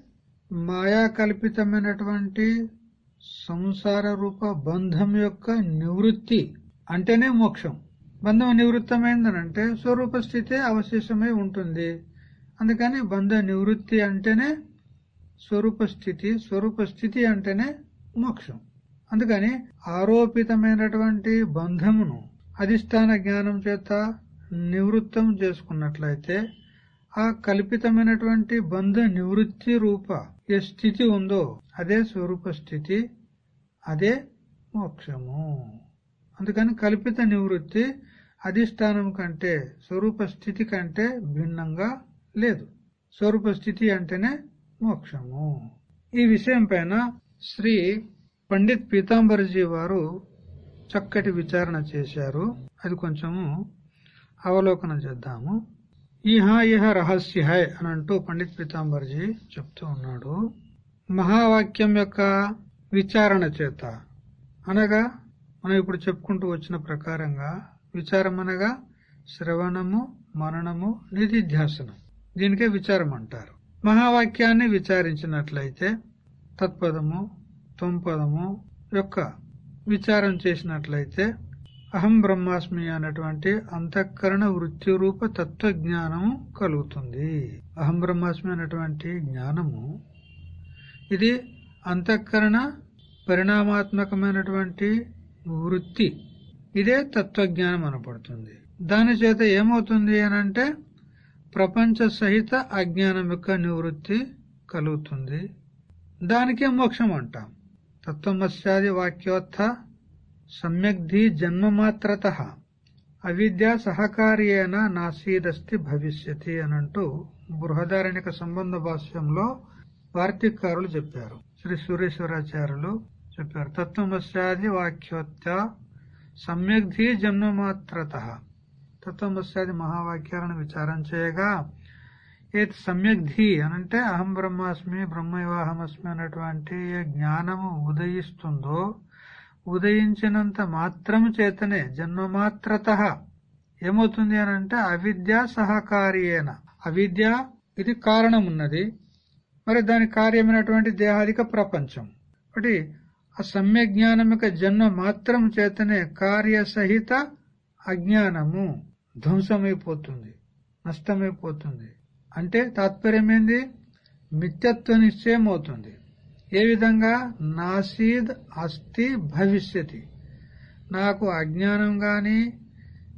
మాయా కల్పితమైనటువంటి సంసార రూప బంధం యొక్క నివృత్తి అంటేనే మోక్షం. బంధం నివృత్తమైందనంటే స్వరూప స్థితే అవశేషమై ఉంటుంది. అందుకని బంధ నివృత్తి అంటేనే స్వరూప స్థితి స్వరూప స్థితి అంటేనే మోక్షం. అందుకని ఆరోపితమైనటువంటి బంధమును అధిష్టాన జ్ఞానం చేత నివృత్తం చేసుకున్నట్లయితే ఆ కల్పితమైనటువంటి బంధ నివృత్తి రూప ఏ స్థితి ఉందో అదే స్వరూప స్థితి అదే మోక్షము. అందుకని కల్పిత నివృత్తి అధిష్టానం కంటే స్వరూప స్థితి కంటే భిన్నంగా లేదు. స్వరూప స్థితి అంటేనే మోక్షము. ఈ విషయం పైన శ్రీ పండిత్ పీతాంబర్జీ వారు చక్కటి విచారణ చేశారు. అది కొంచెము అవలోకనం చేద్దాము. ఈహా ఇహ రహస్య హై అని అంటూ పండిత్ పీతాంబర్జీ చెప్తూ ఉన్నాడు. మహావాక్యం యొక్క విచారణ చేత. అనగా మనం ఇప్పుడు చెప్పుకుంటూ వచ్చిన ప్రకారంగా విచారం అనగా శ్రవణము మననము నిధిధ్యాసనం. దీనికే విచారం అంటారు. మహావాక్యాన్ని విచారించినట్లయితే తత్పదము తొంపదము యొక్క విచారం చేసినట్లయితే అహం బ్రహ్మాస్మి అనేటువంటి అంతఃకరణ వృత్తి రూప తత్వజ్ఞానము కలుగుతుంది. అహం బ్రహ్మాస్మి అనేటువంటి జ్ఞానము ఇది అంతఃకరణ పరిణామాత్మకమైనటువంటి వృత్తి. ఇదే తత్వజ్ఞానం అనపడుతుంది దాని చేత ఏమవుతుంది అనంటే ప్రపంచ సహిత అజ్ఞానం యొక్క నివృత్తి కలుగుతుంది. దానికే మోక్షం అంటాం. తత్వమస్యాది వాక్యోత్థ సమ్యగ్ధి జన్మమాత్రత. అవిద్య సహకార్యేన నాసీదస్తి భవిష్యతి అనంటూ బృహదారణిక సంబంధ భాష్యంలో వార్తికారులు చెప్పారు. శ్రీ సూర్యేశ్వరాచార్యులు చెప్పారు. తత్వమస్యాది వాక్యోత్త సమ్యగ్ధి జన్మమాత్రత. తత్వమస్యాది మహావాక్యాలను విచారం చేయగా ఏది సమ్యగ్ధి అనంటే అహం బ్రహ్మాస్మి బ్రహ్మైవాహమస్మి అనేటువంటి ఏ జ్ఞానము ఉదయిస్తుందో ఉదయించినంత మాత్రం చేతనే జన్మమాత్రత ఏమవుతుంది అని అంటే అవిద్య సహకార్యేన. అవిద్య ఇది కారణం ఉన్నది మరి దాని కార్యమైనటువంటి దేహాదిక ప్రపంచం. ఒకటి ఆ సమ్య జ్ఞానం యొక్క జన్మ మాత్రం చేతనే కార్యసహిత అజ్ఞానము ధ్వంసమైపోతుంది నష్టమైపోతుంది. అంటే తాత్పర్యం ఏంది మిథ్యత్వ నిశ్చయం అవుతుంది ఏ విధంగా? నాసీద్ అస్థి భవిష్యతి. నాకు అజ్ఞానం గాని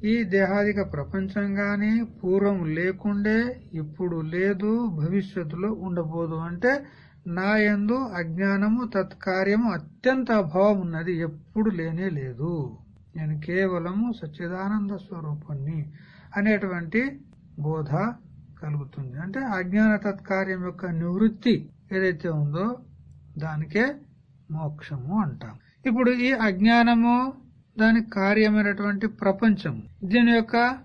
ఈ దేహాదిక ప్రపంచం గాని పూర్వం లేకుండే ఇప్పుడు లేదు భవిష్యత్తులో ఉండబోదు అంటే నా ఎందు అజ్ఞానము తత్కార్యము అత్యంత అభావం ఉన్నది. ఎప్పుడు లేనే లేదు. నేను కేవలము సచ్చిదానంద స్వరూపాన్ని అనేటువంటి బోధ కలుగుతుంది. అంటే అజ్ఞాన తత్కార్యం యొక్క నివృత్తి ఏదైతే ఉందో దానికే మోక్షము అంటాం. ఇప్పుడు ఈ అజ్ఞానము దాని కార్యమైనటువంటి ప్రపంచం దీని యొక్క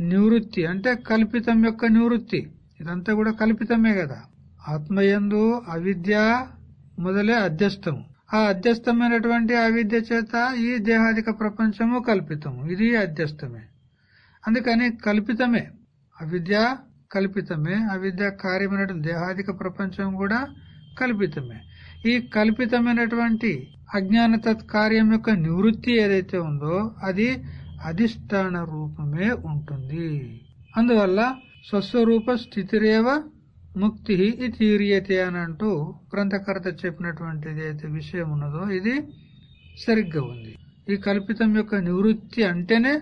నివృత్తి అంటే కల్పితం యొక్క నివృత్తి ఇదంతా కూడా కల్పితమే కదా. ఆత్మయందు అవిద్య మొదలే అధ్యస్థము. ఆ అధ్యస్థమైనటువంటి అవిద్య చేత ఈ దేహాదిక ప్రపంచము కల్పితము. ఇది అధ్యస్థమే. అందుకని కల్పితమే. అవిద్య కల్పితమే. అవిద్య కార్యమైనటువంటి దేహాదిక ప్రపంచం కూడా కల్పితమే. ఈ కల్పితమైనటువంటి అజ్ఞాన తత్కార్యం యొక్క నివృత్తి ఏదైతే ఉందో అది అధిష్టాన రూపమే ఉంటుంది. అందువల్ల స్వస్వరూప స్థితిరేవ ముక్తి ఇతీరియతే అని అంటూ గ్రంథకర్త చెప్పినటువంటి ఏదైతే విషయం ఉన్నదో ఇది సరిగ్గా ఉంది. ఈ కల్పితం యొక్క నివృత్తి అంటేనే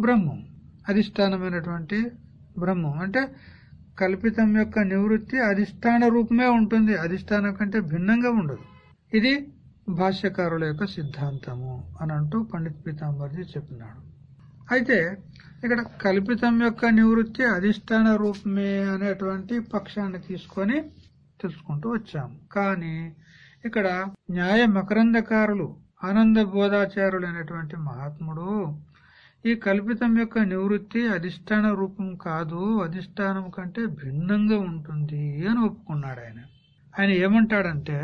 బ్రహ్మం అధిష్టానమైనటువంటి బ్రహ్మం. అంటే కల్పితం యొక్క నివృత్తి అధిష్టాన రూపమే ఉంటుంది. అధిష్టానం కంటే భిన్నంగా ఉండదు. ఇది భాష్యకారుల యొక్క సిద్ధాంతము అని అంటూ పండిత్ పీతాంబర్జీ చెప్పినాడు. అయితే ఇక్కడ కల్పితం యొక్క నివృత్తి అధిష్టాన రూపమే అనేటువంటి పక్షాన్ని తీసుకొని తెలుసుకుంటూ వచ్చాము. కానీ ఇక్కడ న్యాయ మకరందకారులు ఆనంద బోధాచారులు అనేటువంటి మహాత్ముడు ఈ కల్పితం యొక్క నివృత్తి అధిష్టాన రూపం కాదు అధిష్టానం కంటే భిన్నంగా ఉంటుంది అని ఒప్పుకున్నాడు ఆయన. ఆయన ఏమంటాడంటే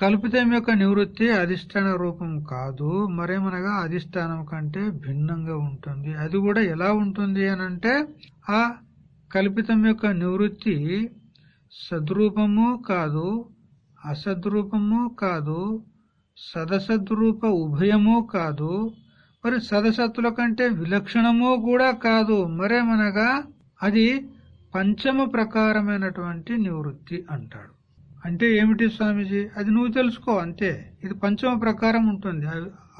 కల్పితం యొక్క నివృత్తి అధిష్టాన రూపం కాదు మరేమనగా అధిష్టానం కంటే భిన్నంగా ఉంటుంది. అది కూడా ఎలా ఉంటుంది అనంటే ఆ కల్పితం యొక్క నివృత్తి సద్రూపము కాదు అసద్రూపము కాదు సదసద్రూప ఉభయము కాదు మరి సదసత్తుల కంటే విలక్షణము కూడా కాదు. మరేమనగా అది పంచమ ప్రకారమైనటువంటి నివృత్తి అంటాడు. అంటే ఏమిటి స్వామీజీ? అది నువ్వు తెలుసుకో అంతే. ఇది పంచమ ప్రకారం ఉంటుంది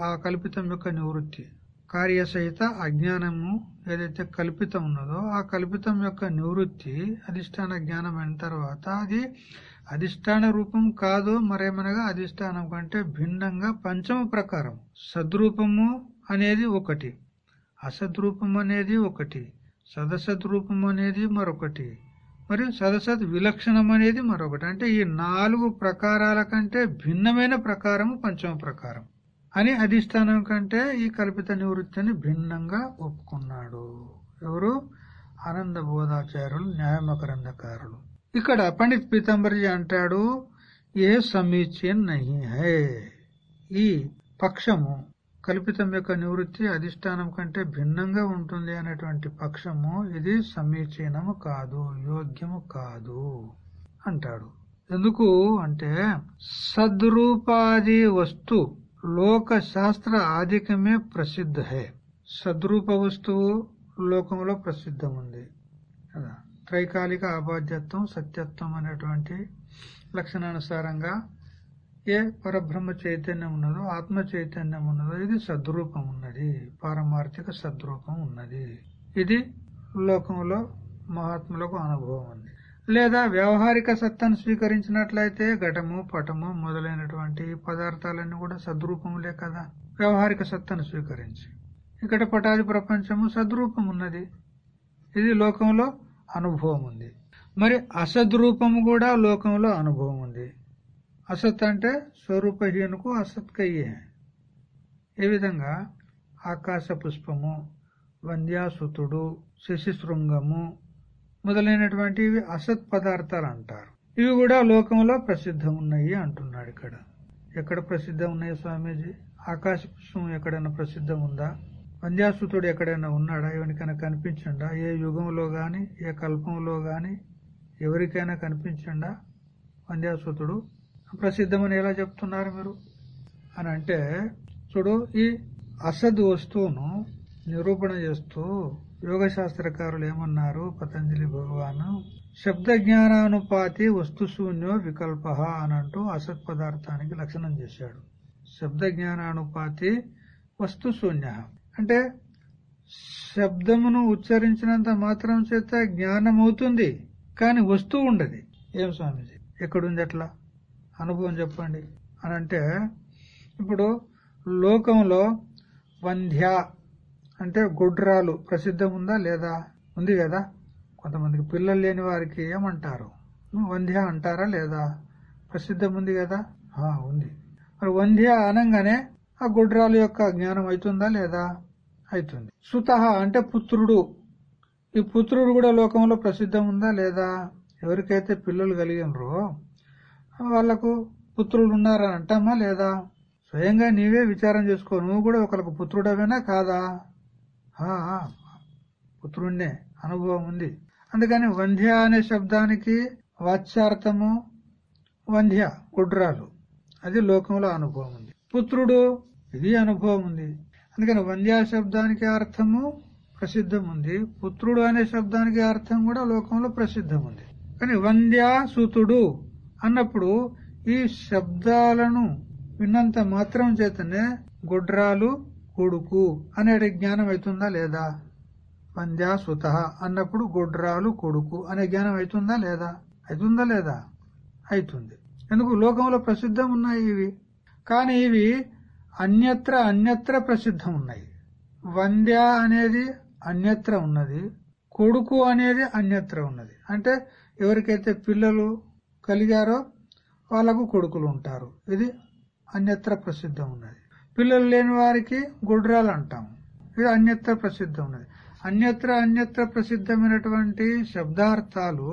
ఆ కల్పితం యొక్క నివృత్తి. కార్యసహిత అజ్ఞానము ఏదైతే కల్పితం ఉన్నదో ఆ కల్పితం యొక్క నివృత్తి అధిష్టాన జ్ఞానం అయిన తర్వాత అది అధిష్టాన రూపం కాదు మరేమనగా అధిష్టానం కంటే భిన్నంగా పంచమ ప్రకారం. సద్రూపము అనేది ఒకటి. అసద్రూపం అనేది ఒకటి. సదసద్రూపం అనేది మరొకటి. మరియు సదసత్ విలక్షణం అనేది మరొకటి. అంటే ఈ నాలుగు ప్రకారాల కంటే భిన్నమైన ప్రకారము పంచమ ప్రకారం. అని అధిష్టానం కంటే ఈ కల్పిత నివృత్తిని భిన్నంగా ఒప్పుకున్నాడు. ఎవరు? ఆనంద బోధాచార్యులు న్యాయమకరందకారులు ఇక్కడ పండిత్ పీతాంబర్జీ అంటాడు ఏ సమీచీన్ నహి హే. ఈ పక్షము కల్పితం యొక్క నివృత్తి అధిష్టానం కంటే భిన్నంగా ఉంటుంది అనేటువంటి పక్షము ఇది సమీచీనము కాదు యోగ్యము కాదు అంటాడు. ఎందుకు అంటే సద్రూపాది వస్తు లోక శాస్త్ర ఆధికమే ప్రసిద్ధ హే సద్రూప వస్తువు లోకంలో ప్రసిద్ధం ఉంది కదా? త్రైకాలిక అబాధ్యత్వం సత్యత్వం అనేటువంటి లక్షణానుసారంగా ఏ పరబ్రహ్మ చైతన్యం ఉన్నదో ఆత్మ చైతన్యం ఉన్నదో ఇది సద్రూపం ఉన్నది. పారమార్థిక సద్రూపం ఉన్నది. ఇది లోకంలో మహాత్ములకు అనుభవం ఉంది. లేదా వ్యవహారిక సత్తాను స్వీకరించినట్లయితే ఘటము పటము మొదలైనటువంటి పదార్థాలన్నీ కూడా సద్రూపములే కదా. వ్యవహారిక సత్తాను స్వీకరించి. ఇక్కడ పటాది ప్రపంచము సద్రూపం ఉన్నది. ఇది లోకంలో అనుభవం ఉంది. మరి అసద్రూపము కూడా లోకంలో అనుభవం ఉంది. అసత్ అంటే స్వరూపహీనకు అసత్కయ్యే. ఏ విధంగా? ఆకాశ పుష్పము వంద్యాసుతుడు శశిశృంగము మొదలైనటువంటివి అసత్ పదార్థాలు అంటారు ఇవి కూడా లోకంలో ప్రసిద్ధం ఉన్నాయి అంటున్నాడు ఇక్కడ. ఎక్కడ ప్రసిద్ధం ఉన్నాయి స్వామీజీ? ఆకాశ పుష్పం ఎక్కడైనా ప్రసిద్ధం ఉందా వంద్యాసుతుడు ఎక్కడైనా ఉన్నాడా? ఎవరికైనా కనిపించండా? ఏ యుగంలో గాని ఏ కల్పంలో గాని ఎవరికైనా కనిపించండా? వంద్యాసుతుడు ప్రసిద్ధమని ఎలా చెప్తున్నారు మీరు? అని అంటే చూడు ఈ అసద్ వస్తువును నిరూపణ చేస్తూ యోగ శాస్త్రకారులు ఏమన్నారు? పతంజలి భగవాను శబ్ద జ్ఞానానుపాతి వస్తుశూన్యో వికల్ప అని అంటూ అసత్ పదార్థానికి లక్షణం చేశాడు. శబ్ద జ్ఞానానుపాతి వస్తు శూన్య అంటే శబ్దమును ఉచ్చరించినంత మాత్రం చేత జ్ఞానం అవుతుంది కానీ వస్తువు ఉండదు. ఏం స్వామిజీ? ఎక్కడుంది అట్లా? అనుభవం చెప్పండి. అని అంటే ఇప్పుడు లోకంలో వంధ్య అంటే గుడ్రాలు ప్రసిద్ధం ఉందా లేదా? ఉంది కదా. కొంతమందికి పిల్లలు లేని వారికి ఏమంటారు? వంధ్య అంటారా లేదా? ప్రసిద్ధం ఉంది కదా ఉంది. మరి వంధ్య అనగానే ఆ గుడ్రాలు యొక్క జ్ఞానం అవుతుందా లేదా? అవుతుంది సుత అంటే పుత్రుడు. ఈ పుత్రుడు కూడా లోకంలో ప్రసిద్ధం ఉందా లేదా? ఎవరికైతే పిల్లలు కలిగినరో వాళ్ళకు పుత్రులు ఉన్నారని అంటామా లేదా? స్వయంగా నీవే విచారం చేసుకో. నువ్వు కూడా ఒకరికి పుత్రుడవేనా? కాదా? పుత్రుణ్ణే. అనుభవం ఉంది. అందుకని వంధ్య అనే శబ్దానికి వాచ్యార్థము వంధ్య గుడ్రాలు. అది లోకంలో అనుభవం ఉంది. పుత్రుడు ఇది అనుభవం ఉంది. అందుకని వంధ్య శబ్దానికి అర్థము ప్రసిద్ధం ఉంది. పుత్రుడు అనే శబ్దానికి అర్థం కూడా లోకంలో ప్రసిద్ధం ఉంది. కానీ వంద్య సూతుడు అన్నప్పుడు ఈ శబ్దాలను విన్నంత మాత్రం చేతనే గుడ్రాలు కొడుకు అనే జ్ఞానం అవుతుందా లేదా? వంద్యా అన్నప్పుడు గుడ్రాలు కొడుకు అనే జ్ఞానం అవుతుందా లేదా? అవుతుందా లేదా? అవుతుంది. ఎందుకు? లోకంలో ప్రసిద్ధం ఉన్నాయి ఇవి. కానీ ఇవి అన్యత్ర అన్యత్ర ప్రసిద్ధం ఉన్నాయి. వంద్య అనేది అన్యత్ర ఉన్నది. కొడుకు అనేది అన్యత్ర ఉన్నది. అంటే ఎవరికైతే పిల్లలు కలిగారో వాళ్ళకు కొడుకులు ఉంటారు. ఇది అన్యత్ర ప్రసిద్ధం ఉన్నది పిల్లలు లేని వారికి గుడ్రాలు అంటాము ఇది అన్యత్ర ప్రసిద్ధం ఉన్నది అన్యత్ర అన్యత్ర ప్రసిద్ధమైనటువంటి శబ్దార్థాలు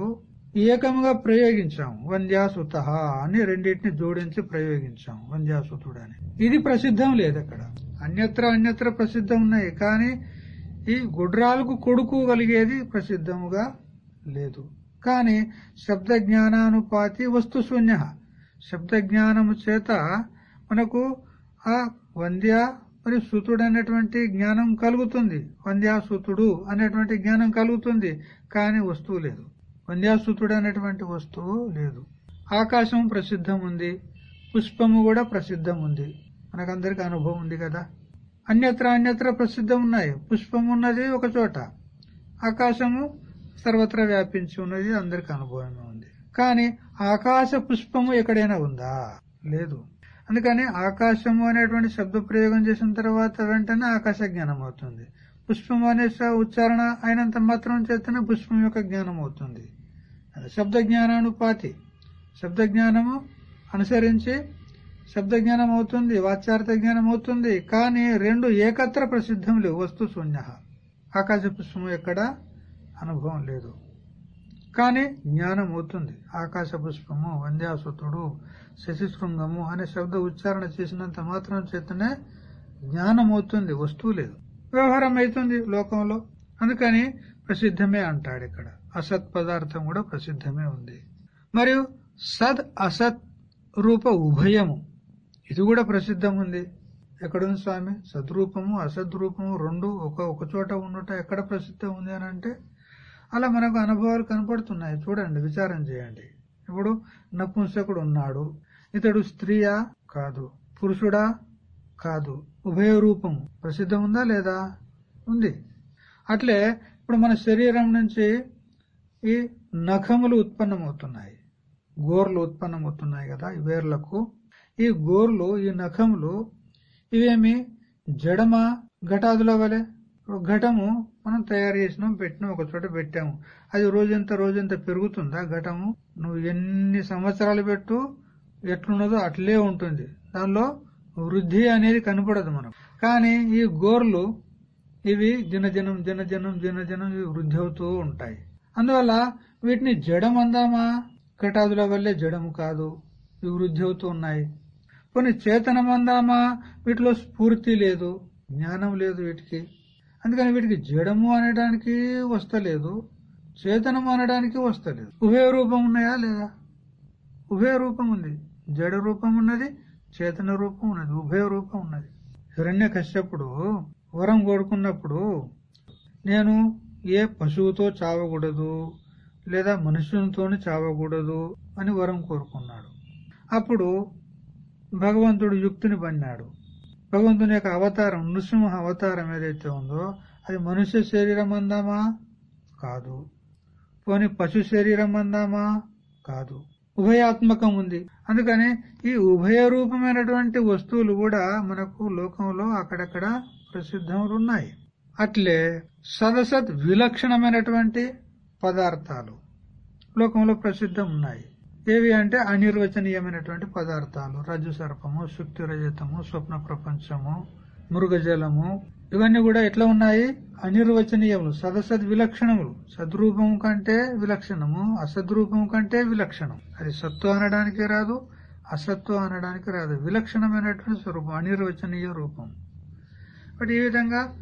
ఏకముగా ప్రయోగించాము. వంద్యాసుత అని రెండింటిని జోడించి ప్రయోగించాము వంద్యాసుతుడు అని ఇది ప్రసిద్ధం లేదు అక్కడ. అన్యత్ర అన్యత్ర ప్రసిద్ధం ఉన్నాయి కానీ ఈ గుడ్రాలకు కొడుకు కలిగేది ప్రసిద్ధముగా లేదు. కానీ శబ్ద జ్ఞానానుపాతి వస్తు శూన్య. శబ్ద జ్ఞానము చేత మనకు ఆ వంద్య మరియు సుతుడు అనేటువంటి జ్ఞానం కలుగుతుంది. వంద్యాసుతుడు అనేటువంటి జ్ఞానం కలుగుతుంది కానీ వస్తువు లేదు. వంద్యాసుతుడు అనేటువంటి వస్తువు లేదు. ఆకాశం ప్రసిద్ధం ఉంది పుష్పము కూడా ప్రసిద్ధం ఉంది మనకందరికి అనుభవం ఉంది కదా. అన్యత్ర అన్యత్ర ప్రసిద్ధం ఉన్నాయి పుష్పం ఉన్నది ఒక చోట ఆకాశము సర్వత్రా వ్యాపించి ఉన్నది అందరికి అనుభవమే ఉంది. కానీ ఆకాశ పుష్పము ఎక్కడైనా ఉందా? లేదు. అందుకని ఆకాశము అనేటువంటి శబ్ద ప్రయోగం చేసిన తర్వాత వెంటనే ఆకాశ జ్ఞానం అవుతుంది. పుష్పం అనే ఉచ్చారణ అయినంత మాత్రం చేతనే పుష్పం యొక్క జ్ఞానం అవుతుంది. శబ్ద జ్ఞానానుపాతి శబ్ద జ్ఞానము అనుసరించి శబ్ద జ్ఞానం అవుతుంది వాచ్యార్థ జ్ఞానం అవుతుంది కానీ రెండు ఏకత్ర ప్రసిద్ధం లేవు. వస్తు శూన్య. ఆకాశ పుష్పము ఎక్కడ? అనుభవం లేదు. కానీ జ్ఞానం అవుతుంది. ఆకాశ పుష్పము వంద్యాసుతుడు శశిశృంగము అనే శబ్ద ఉచ్చారణ చేసినంత మాత్రం చేతనే జ్ఞానం అవుతుంది వస్తువు లేదు. వ్యవహారం అవుతుంది లోకంలో. అందుకని ప్రసిద్ధమే అంటాడు ఇక్కడ. అసత్ పదార్థం కూడా ప్రసిద్ధమే ఉంది. మరియు సద్ అసత్ రూప ఉభయము. ఇది కూడా ప్రసిద్ధం ఉంది. ఎక్కడుంది స్వామి? సద్రూపము అసద్రూపము రెండు ఒక ఒక చోట ఉండటం ఎక్కడ ప్రసిద్ధం ఉంది అని అంటే అలా మనకు అనుభవాలు కనపడుతున్నాయి. చూడండి విచారం చేయండి. ఇప్పుడు నపుంసకుడు ఉన్నాడు. ఇతడు స్త్రీయా? కాదు. పురుషుడా? కాదు. ఉభయ రూపం. ప్రసిద్ధం ఉందా లేదా? ఉంది. అట్లే ఇప్పుడు మన శరీరం నుంచి ఈ నఖములు ఉత్పన్నమవుతున్నాయి. గోర్లు ఉత్పన్నమవుతున్నాయి కదా ఈ వేర్లకు. ఈ గోర్లు ఈ నఖములు ఇవేమి జడమ ఘటాదుల వలె? ఇప్పుడు ఘటము మనం తయారు చేసినాం పెట్టినాం ఒక చోట పెట్టాము. అది రోజంత రోజంత పెరుగుతుందా ఘటము? నువ్వు ఎన్ని సంవత్సరాలు పెట్టు ఎట్లున్నదో అట్లే ఉంటుంది. దానిలో వృద్ధి అనేది కనపడదు మనం కానీ ఈ గోర్లు ఇవి దినజనం దినజనం దినజనం ఇవి వృద్ధి అవుతూ ఉంటాయి. అందువల్ల వీటిని జడం అందామా? కటాదుల వల్లే జడము కాదు ఇవి వృద్ధి అవుతూ ఉన్నాయి. కొన్ని చేతనం అందామా? వీటిలో స్ఫూర్తి లేదు జ్ఞానం లేదు వీటికి. అందుకని వీటికి జడము అనడానికి వస్తలేదు చేతనము అనడానికి వస్తలేదు. ఉభయ రూపం ఉన్నాయా లేదా? ఉభయ రూపం ఉంది. జడ రూపం ఉన్నది చేతన రూపం ఉన్నది ఉభయ రూపం ఉన్నది. హిరణ్య కశ్యపుడు వరం కోరుకున్నప్పుడు నేను ఏ పశువుతో చావకూడదు లేదా మనుషులతో చావకూడదు అని వరం కోరుకున్నాడు. అప్పుడు భగవంతుడు యుక్తిని పన్నాడు భగవంతుని యొక్క అవతారం నృసింహ అవతారం ఏదైతే ఉందో అది మనుష్య శరీరం అందామా? కాదు. పోని పశు శరీరం అందామా? కాదు. ఉభయాత్మకం ఉంది. అందుకని ఈ ఉభయ రూపమైనటువంటి వస్తువులు కూడా మనకు లోకంలో అక్కడక్కడ ప్రసిద్ధములు ఉన్నాయి. అట్లే సదసత్ విలక్షణమైనటువంటి పదార్థాలు లోకంలో ప్రసిద్ధం ఉన్నాయి ఏవి అంటే అనిర్వచనీయమైనటువంటి పదార్థాలు. రజ్జు సర్పము శుక్తి రజతము స్వప్న ప్రపంచము మృగజలము ఇవన్నీ కూడా ఎట్లా ఉన్నాయి? అనిర్వచనీయములు సదసద్ విలక్షణములు. సద్రూపము కంటే విలక్షణము అసద్రూపము కంటే విలక్షణం. అది సత్తు అనడానికి రాదు అసత్వం అనడానికి రాదు. విలక్షణమైనటువంటి స్వరూపం అనిర్వచనీయ రూపం. బట్ ఈ విధంగా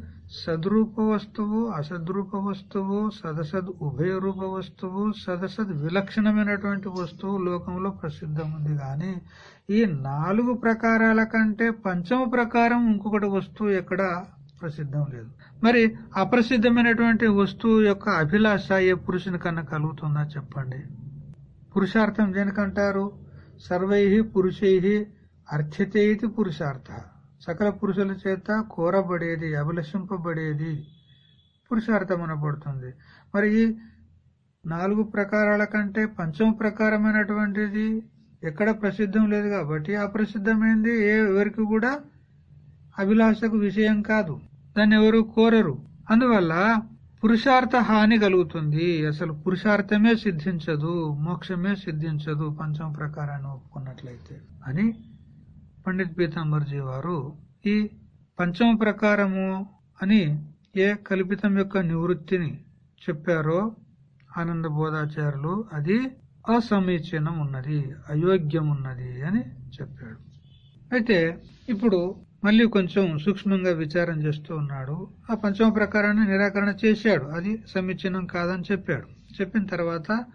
సద్రూప వస్తువు అసద్రూప వస్తువు సదసద్ ఉభయ రూప వస్తువు సదసద్ విలక్షణమైనటువంటి వస్తువు లోకంలో ప్రసిద్ధం ఉంది కానీ ఈ నాలుగు ప్రకారాల కంటే పంచమ ప్రకారం ఇంకొకటి వస్తువు ఎక్కడ ప్రసిద్ధం లేదు. మరి అప్రసిద్ధమైనటువంటి వస్తువు యొక్క అభిలాష ఏ పురుషుని కన్నా కలుగుతుందా చెప్పండి? పురుషార్థం దేనికంటారు? సర్వై పురుషై అర్థ్యతే ఇది పురుషార్థ. సకల పురుషుల చేత కోరబడేది అభిలషింపబడేది పురుషార్థం మరి ఈ నాలుగు ప్రకారాల కంటే పంచమ ప్రకారమైనటువంటిది ఎక్కడ ప్రసిద్ధం లేదు కాబట్టి అప్రసిద్ధమైంది ఏ ఎవరికి కూడా అభిలాషకు విషయం కాదు. దాన్ని ఎవరు కోరరు. అందువల్ల పురుషార్థ హాని కలుగుతుంది. అసలు పురుషార్థమే సిద్ధించదు మోక్షమే సిద్ధించదు పంచమ ప్రకారాన్ని ఒప్పుకున్నట్లయితే అని పండిత్ పీతాంబర్జీ వారు ఈ పంచమ ప్రకారము అని ఏ కల్పితం యొక్క నివృత్తిని చెప్పారో ఆనంద బోధాచార్యులు అది అసమీచీనం ఉన్నది అయోగ్యం ఉన్నది అని చెప్పాడు. అయితే ఇప్పుడు మళ్ళీ కొంచెం సూక్ష్మంగా విచారం చేస్తూ ఉన్నాడు. ఆ పంచమ ప్రకారాన్ని నిరాకరణ చేశాడు. అది సమీచీనం కాదని చెప్పాడు. చెప్పిన తర్వాత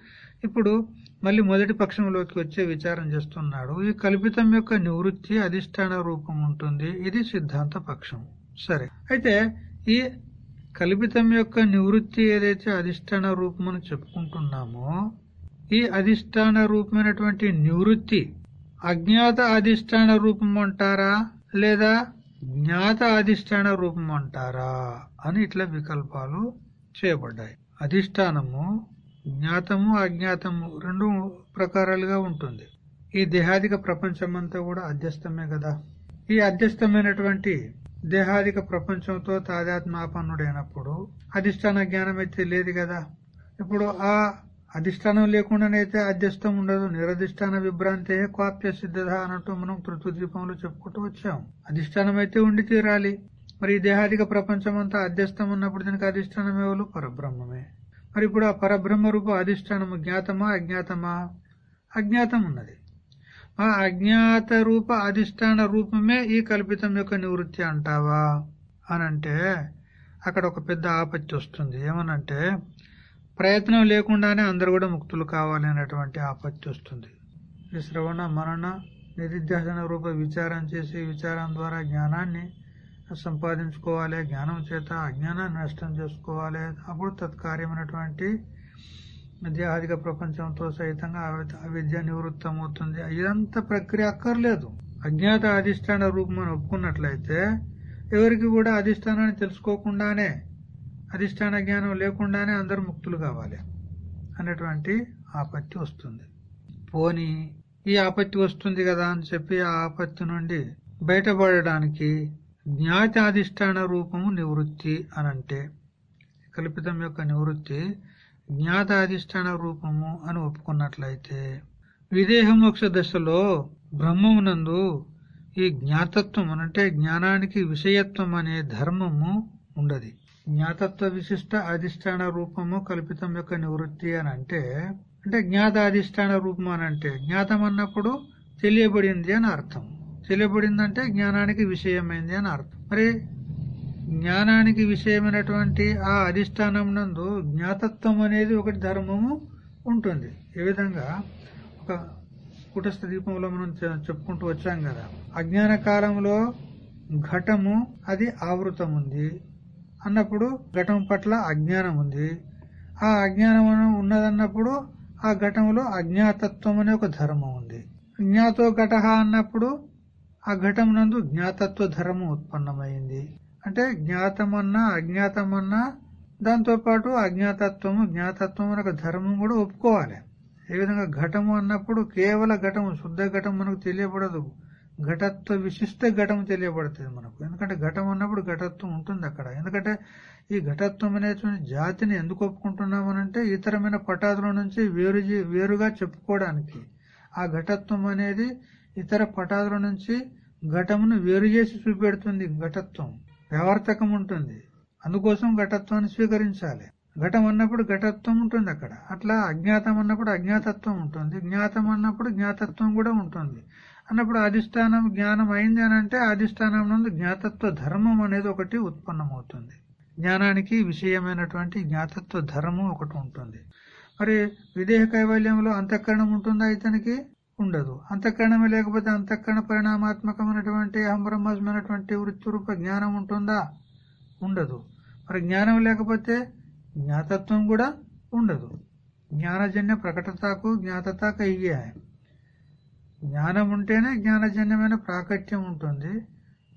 ఇప్పుడు మళ్ళీ మొదటి పక్షంలోకి వచ్చే విచారం చేస్తున్నాడు. ఈ కల్పితం యొక్క నివృత్తి అధిష్టాన రూపం ఉంటుంది. ఇది సిద్ధాంత పక్షం. సరే. అయితే ఈ కల్పితం యొక్క నివృత్తి ఏదైతే అధిష్టాన రూపం అని చెప్పుకుంటున్నామో ఈ అధిష్టాన రూపమైనటువంటి నివృత్తి అజ్ఞాత అధిష్టాన రూపం అంటారా? లేదా జ్ఞాత అధిష్టాన రూపం అంటారా? అని ఇట్లా వికల్పాలు చేయబడ్డాయి. అధిష్టానము జ్ఞాతము అజ్ఞాతము రెండు ప్రకారాలుగా ఉంటుంది. ఈ దేహాదిక ప్రపంచమంతా కూడా అధ్యస్తమే కదా? ఈ అధ్యస్తమైనటువంటి దేహాదిక ప్రపంచంతో తాదాత్మాపన్నుడైనప్పుడు అధిష్టాన జ్ఞానం అయితే లేదు కదా? ఇప్పుడు ఆ అధిష్టానం లేకుండానైతే అధ్యస్థం ఉండదు. నిరధిష్టాన విభ్రాంతే క్వాప్య సిద్ధత అన్నట్టు మనం తృతీపంలో చెప్పుకుంటూ వచ్చాం. అధిష్టానం అయితే ఉండి తీరాలి. మరి ఈ దేహాదిక ప్రపంచం అంతా అధ్యస్థం ఉన్నప్పుడు దీనికి అధిష్టానం ఎవరు పరబ్రహ్మమే. మరి ఇప్పుడు ఆ పరబ్రహ్మ రూప అధిష్టానము జ్ఞాతమా అజ్ఞాతమా? అజ్ఞాతం ఉన్నది. ఆ అజ్ఞాత రూప అధిష్టాన రూపమే ఈ కల్పితం యొక్క నివృత్తి అంటావా? అనంటే అక్కడ ఒక పెద్ద ఆపత్తి వస్తుంది. ఏమనంటే ప్రయత్నం లేకుండానే అందరు కూడా ముక్తులు కావాలి అనేటువంటి ఆపత్తి వస్తుంది. ఈ శ్రవణ మనన నిధిధ్యాసన రూప విచారం చేసి విచారం ద్వారా జ్ఞానాన్ని సంపాదించుకోవాలి జ్ఞానం చేత అజ్ఞానాన్ని నష్టం చేసుకోవాలి. అప్పుడు తత్కార్యమైనటువంటి దేహాదిక ప్రపంచంతో సహితంగా విద్య అవిద్య నివృత్తమవుతుంది. ఇదంతా ప్రక్రియ అక్కర్లేదు. అజ్ఞాత అధిష్టాన రూపం అని ఒప్పుకున్నట్లయితే ఎవరికి కూడా అధిష్టానాన్ని తెలుసుకోకుండానే అధిష్టాన జ్ఞానం లేకుండానే అందరూ ముక్తులు కావాలి అనేటువంటి ఆపత్తి వస్తుంది. పోని ఈ ఆపత్తి వస్తుంది కదా అని చెప్పి ఆ ఆపత్తి నుండి బయటపడడానికి జ్ఞాతాధిష్టాన రూపము నివృత్తి అనంటే కల్పితం యొక్క నివృత్తి జ్ఞాతాధిష్టాన రూపము అని ఒప్పుకున్నట్లయితే విదేహమోక్ష దశలో బ్రహ్మమునందు ఈ జ్ఞాతత్వం అంటే జ్ఞానానికి విషయత్వం అనే ధర్మము ఉండదు. జ్ఞాతత్వ విశిష్ట అధిష్టాన రూపము కల్పితం యొక్క నివృత్తి అని అంటే అంటే జ్ఞాత అధిష్టాన రూపం అని అంటే జ్ఞాతం అన్నప్పుడు తెలియబడింది అని అర్థం తెలియబడిందంటే జ్ఞానానికి విషయమైంది అని అర్థం. మరి జ్ఞానానికి విషయమైనటువంటి ఆ అధిష్టానం నందు జ్ఞాతత్వం అనేది ఒకటి ధర్మము ఉంటుంది. ఏ విధంగా? ఒక కుటస్థ దీపంలో మనం చె- చెప్పుకుంటూ వచ్చాం కదా. అజ్ఞాన కాలంలో ఘటము అది ఆవృతం ఉంది అన్నప్పుడు ఘటం పట్ల అజ్ఞానం ఉంది. ఆ అజ్ఞానం ఉన్నదన్నప్పుడు ఆ ఘటంలో అజ్ఞాతత్వం అనే ఒక ధర్మం ఉంది. జ్ఞాతో ఘట అన్నప్పుడు ఆ ఘటం నందు జ్ఞాతత్వ ధర్మం ఉత్పన్నమైంది. అంటే జ్ఞాతమన్నా అజ్ఞాతమన్నా దాంతో పాటు అజ్ఞాతత్వము జ్ఞాతత్వం అనే ధర్మం కూడా ఒప్పుకోవాలి. ఏ విధంగా ఘటము అన్నప్పుడు కేవల ఘటము శుద్ధ ఘటం మనకు తెలియబడదు. ఘటత్వ విశిష్ట ఘటం తెలియబడుతుంది మనకు. ఎందుకంటే ఘటం అన్నప్పుడు ఘటత్వం ఉంటుంది అక్కడ. ఎందుకంటే ఈ ఘటత్వం అనేటువంటి జాతిని ఎందుకు ఒప్పుకుంటున్నామనంటే ఇతరమైన పటాదుల నుంచి వేరు చే- వేరుగా చెప్పుకోవడానికి. ఆ ఘటత్వం అనేది ఇతర పటాదుల నుంచి ఘటమును వేరు చేసి చూపెడుతుంది ఘటత్వం వ్యవర్తకం ఉంటుంది. అందుకోసం ఘటత్వాన్ని స్వీకరించాలి. ఘటం అన్నప్పుడు ఘటత్వం ఉంటుంది అక్కడ. అట్లా అజ్ఞాతం అన్నప్పుడు అజ్ఞాతత్వం ఉంటుంది. జ్ఞాతం అన్నప్పుడు జ్ఞాతత్వం కూడా ఉంటుంది. అన్నప్పుడు అధిష్టానం జ్ఞానం అయింది అని అంటే అధిష్టానం నుండి జ్ఞాతత్వ ధర్మం అనేది ఒకటి ఉత్పన్నమవుతుంది. జ్ఞానానికి విషయమైనటువంటి జ్ఞాతత్వ ధర్మం ఒకటి ఉంటుంది. మరి విదేహ కైవల్యంలో అంతఃకరణం ఉంటుందా ఇతనికి? ఉండదు. అంతఃకరణమే లేకపోతే అంతఃకరణ పరిణామాత్మకమైనటువంటి అహంబ్రహ్మమైనటువంటి వృత్తిరూప జ్ఞానం ఉంటుందా? ఉండదు. మరి జ్ఞానం లేకపోతే జ్ఞాతత్వం కూడా ఉండదు. జ్ఞానజన్య ప్రకటతకు జ్ఞాతత కయ్యే జ్ఞానం ఉంటేనే జ్ఞానజన్యమైన ప్రాకట్యం ఉంటుంది.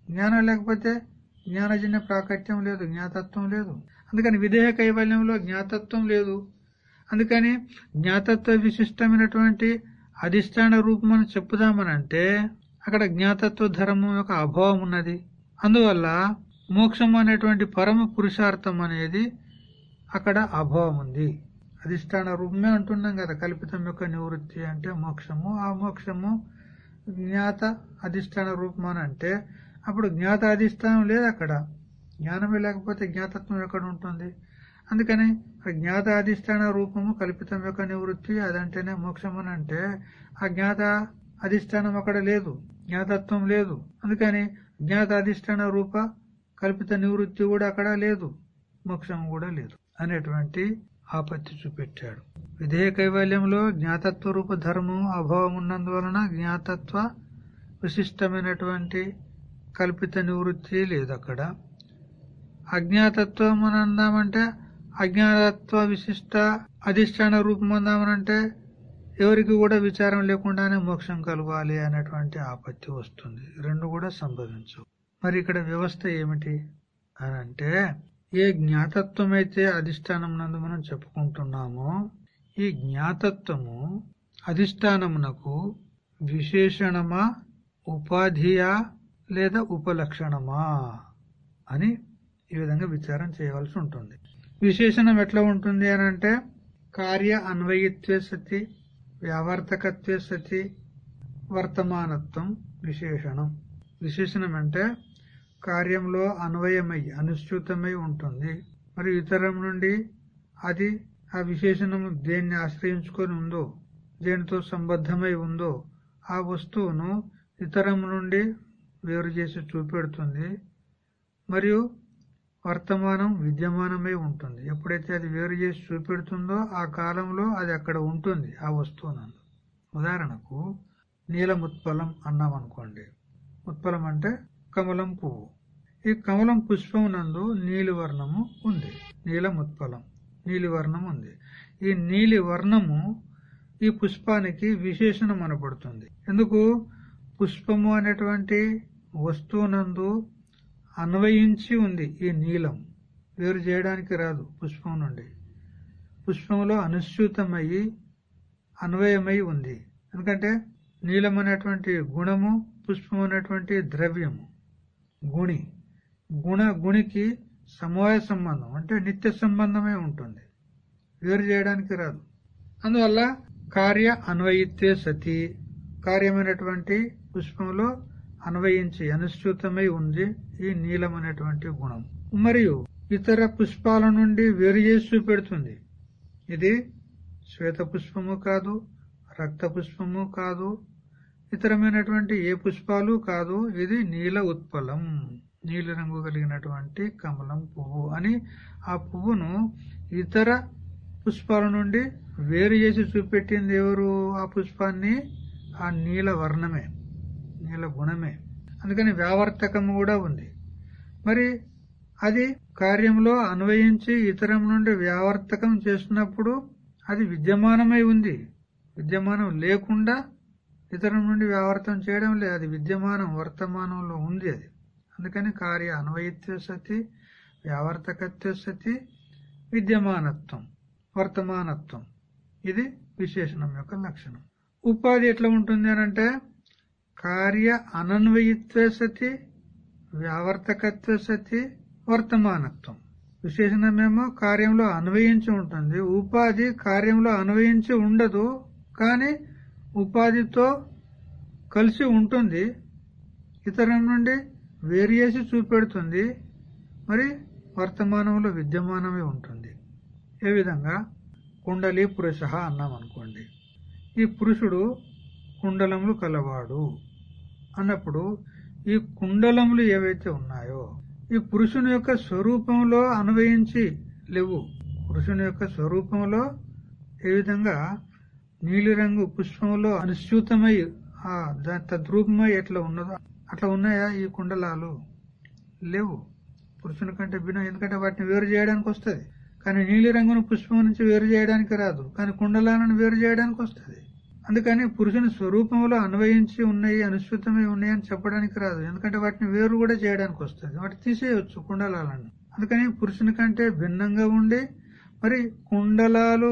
జ్ఞానం లేకపోతే జ్ఞానజన్య ప్రాకట్యం లేదు జ్ఞాతత్వం లేదు. అందుకని విదేహ కైవల్యంలో జ్ఞాతత్వం లేదు. అందుకని జ్ఞాతత్వ విశిష్టమైనటువంటి అధిష్టాన రూపం అని చెప్పుదామనంటే అక్కడ జ్ఞాతత్వ ధర్మం యొక్క అభావం ఉన్నది. అందువల్ల మోక్షం అనేటువంటి పరమ పురుషార్థం అనేది అక్కడ అభావం ఉంది. అధిష్టాన రూపమే అంటున్నాం కదా కల్పితం యొక్క నివృత్తి అంటే మోక్షము. ఆ మోక్షము జ్ఞాత అధిష్టాన రూపం అని అంటే అప్పుడు జ్ఞాత అధిష్టానం లేదు అక్కడ. జ్ఞానమే లేకపోతే జ్ఞాతత్వం ఎక్కడ ఉంటుంది? అందుకని ఆ జ్ఞాత అధిష్టాన రూపము కల్పితం యొక్క నివృత్తి అదంటేనే మోక్షం అని అంటే ఆ జ్ఞాత అధిష్టానం అక్కడ లేదు జ్ఞాతత్వం లేదు. అందుకని జ్ఞాత అధిష్టాన రూప కల్పిత నివృత్తి కూడా అక్కడ లేదు మోక్షం కూడా లేదు అనేటువంటి ఆపత్తి చూపెట్టాడు. విధేయ కైవల్యంలో జ్ఞాతత్వ రూప ధర్మం అభావం ఉన్నందువలన జ్ఞాతత్వ విశిష్టమైనటువంటి కల్పిత నివృత్తి లేదు అక్కడ అజ్ఞాతత్వం అని అందామంటే అజ్ఞాతత్వ విశిష్ట అధిష్టాన రూపం అందామనంటే ఎవరికి కూడా విచారం లేకుండానే మోక్షం కలగాలి అనేటువంటి ఆపత్తి వస్తుంది. రెండు కూడా సంభవించవు. మరి ఇక్కడ వ్యవస్థ ఏమిటి? అని అంటే ఏ జ్ఞాతత్వం అయితే అధిష్టానం నందు మనం చెప్పుకుంటున్నామో ఈ జ్ఞాతత్వము అధిష్టానమునకు విశేషణమా ఉపాధియా లేదా ఉపలక్షణమా అని ఈ విధంగా విచారం చేయవలసి ఉంటుంది. విశేషణం ఎట్లా ఉంటుంది అని అంటే కార్య అన్వయిత్వే సతి వ్యావర్తకత్వే సతి వర్తమానత్వం విశేషణం. విశేషణం అంటే కార్యంలో అన్వయమై అనుసూతమై ఉంటుంది. మరి ఇతరం నుండి అది ఆ విశేషణము దేన్ని ఆశ్రయించుకొని ఉందో దేనితో సంబద్ధమై ఉందో ఆ వస్తువును ఇతరం నుండి వేరు చేసి చూపెడుతుంది. మరియు వర్తమానం విద్యమానమై ఉంటుంది. ఎప్పుడైతే అది వేరు చేసి చూపెడుతుందో ఆ కాలంలో అది అక్కడ ఉంటుంది ఆ వస్తువునందు. ఉదాహరణకు నీలముత్పలం అన్నాం అనుకోండి ఉత్పలం అంటే కమలం పువ్వు. ఈ కమలం పుష్పం నందు నీలివర్ణము ఉంది. నీలముత్పలం నీలివర్ణం ఉంది. ఈ నీలి వర్ణము ఈ పుష్పానికి విశేషణం అనబడుతుంది. ఎందుకు? పుష్పము అనేటువంటి వస్తువునందు అన్వయించి ఉంది ఈ నీలం. వేరు చేయడానికి రాదు పుష్పం నుండి. పుష్పంలో అనుసూతమయ్యి అన్వయమై ఉంది. ఎందుకంటే నీలం అనేటువంటి గుణము పుష్పం అనేటువంటి ద్రవ్యము. గుణి. గుణ గుణికి సమవాయ సంబంధం అంటే నిత్య సంబంధమే ఉంటుంది. వేరు చేయడానికి రాదు. అందువల్ల కార్య అన్వయిత్తే సతి కార్యమైనటువంటి పుష్పంలో అన్వయించి అనుసూతమై ఉంది ఈ నీలమనేటువంటి గుణం. మరియు ఇతర పుష్పాల నుండి వేరు చేసి చూపెడుతుంది. ఇది శ్వేత పుష్పము కాదు రక్త పుష్పము కాదు ఇతరమైనటువంటి ఏ పుష్పాలు కాదు ఇది నీల ఉత్పలం నీలి రంగు కలిగినటువంటి కమలం పువ్వు అని ఆ పువ్వును ఇతర పుష్పాల నుండి వేరు చేసి చూపెట్టింది ఎవరు ఆ పుష్పాన్ని? ఆ నీల వర్ణమే. నీల గుణమే. అందుకని వ్యావర్తకము కూడా ఉంది. మరి అది కార్యంలో అన్వయించి ఇతరం నుండి వ్యావర్తకం చేసినప్పుడు అది విద్యమానమై ఉంది. విద్యమానం లేకుండా ఇతరం నుండి వ్యావర్తం చేయడం లేదు అది విద్యమానం వర్తమానంలో ఉంది అది. అందుకని కార్య అన్వయిత్వ సతి వ్యావర్తకత్వ సతి విద్యమానత్వం వర్తమానత్వం. ఇది విశేషణం యొక్క లక్షణం. ఉపాధి ఎట్లా ఉంటుంది అనంటే కార్య అనన్వయిత్వ సతి వ్యావర్తకత్వ సతి వర్తమానత్వం. విశేషణమేమో కార్యంలో అన్వయించి ఉంటుంది. ఉపాధి కార్యంలో అన్వయించి ఉండదు కానీ ఉపాధితో కలిసి ఉంటుంది. ఇతరం నుండి వేరియేసి చూపెడుతుంది. మరి వర్తమానంలో విద్యమానమే ఉంటుంది. ఏ విధంగా? కుండలి పురుష అన్నాం అనుకోండి ఈ పురుషుడు కుండలములు కలవాడు. అన్నప్పుడు ఈ కుండలములు ఏవైతే ఉన్నాయో ఈ పురుషుని యొక్క స్వరూపంలో అన్వయించి లేవు. పురుషుని యొక్క స్వరూపంలో ఏ విధంగా నీలిరంగు పుష్పంలో అనుసూతమై తద్రూపమై ఎట్లా ఉన్నదో అట్లా ఉన్నాయా ఈ కుండలాలు? లేవు. పురుషుని కంటే భిన్నం ఎందుకంటే వాటిని వేరు చేయడానికి వస్తుంది. కానీ నీలిరంగును పుష్పం నుంచి వేరు చేయడానికి రాదు. కానీ కుండలాలను వేరు చేయడానికి వస్తుంది. అందుకని పురుషుని స్వరూపంలో అన్వయించి ఉన్నాయి అనుసృతమై ఉన్నాయి అని చెప్పడానికి రాదు. ఎందుకంటే వాటిని వేరు కూడా చేయడానికి వస్తుంది. వాటి తీసేయవచ్చు కుండలాలని. అందుకని పురుషుని కంటే భిన్నంగా ఉండి మరి కుండలాలు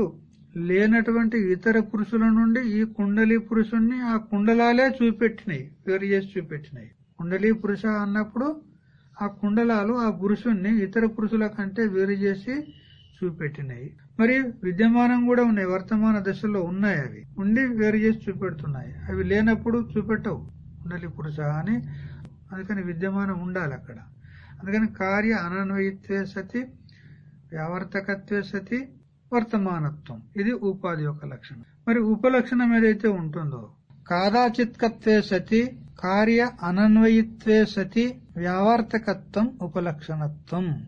లేనటువంటి ఇతర పురుషుల నుండి ఈ కుండలి పురుషుణ్ణి ఆ కుండలాలే చూపెట్టినాయి వేరు చేసి చూపెట్టినాయి. కుండలి పురుష అన్నప్పుడు ఆ కుండలాలు ఆ పురుషుణ్ణి ఇతర పురుషుల కంటే వేరు చేసి చూపెట్టినాయి. మరి విద్యమానం కూడా ఉన్నాయి వర్తమాన దశలో ఉన్నాయి అవి. ఉండి వేరు చేసి చూపెడుతున్నాయి. అవి లేనప్పుడు చూపెట్టవు. కుండలి పురుష అని. అందుకని విద్యమానం ఉండాలి అక్కడ. అందుకని కార్య అనన్వయిత్వే సతి వ్యావర్తకత్వే సతి వర్తమానత్వం. ఇది ఉపాధి యొక్క లక్షణం. మరి ఉపలక్షణం ఏదైతే ఉంటుందో కాదాచిత్కత్వే సతి కార్య అనన్వయిత్వే సతి వ్యావర్తకత్వం ఉపలక్షణత్వం.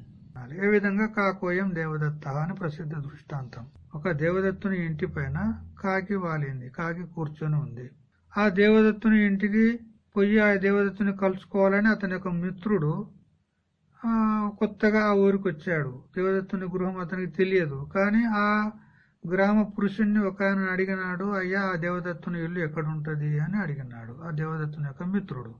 ఏ విధంగా కాకోయం దేవదత్త అని ప్రసిద్ధ దృష్టాంతం. ఒక దేవదత్తుని ఇంటి పైన కాకి వాలింది. కాకి కూర్చొని ఉంది. ఆ దేవదత్తుని ఇంటికి పోయి ఆ దేవదత్తుని కలుసుకోవాలని అతని యొక్క మిత్రుడు కొత్తగా ఆ ఊరికి వచ్చాడు. దేవదత్తుని గృహం అతనికి తెలియదు. కానీ ఆ గ్రామ పురుషుణ్ణి ఒక ఆయన అడిగినాడు అయ్యా ఆ దేవదత్తుని ఇల్లు ఎక్కడుంటది అని అడిగినాడు ఆ దేవదత్తుని యొక్క మిత్రుడు.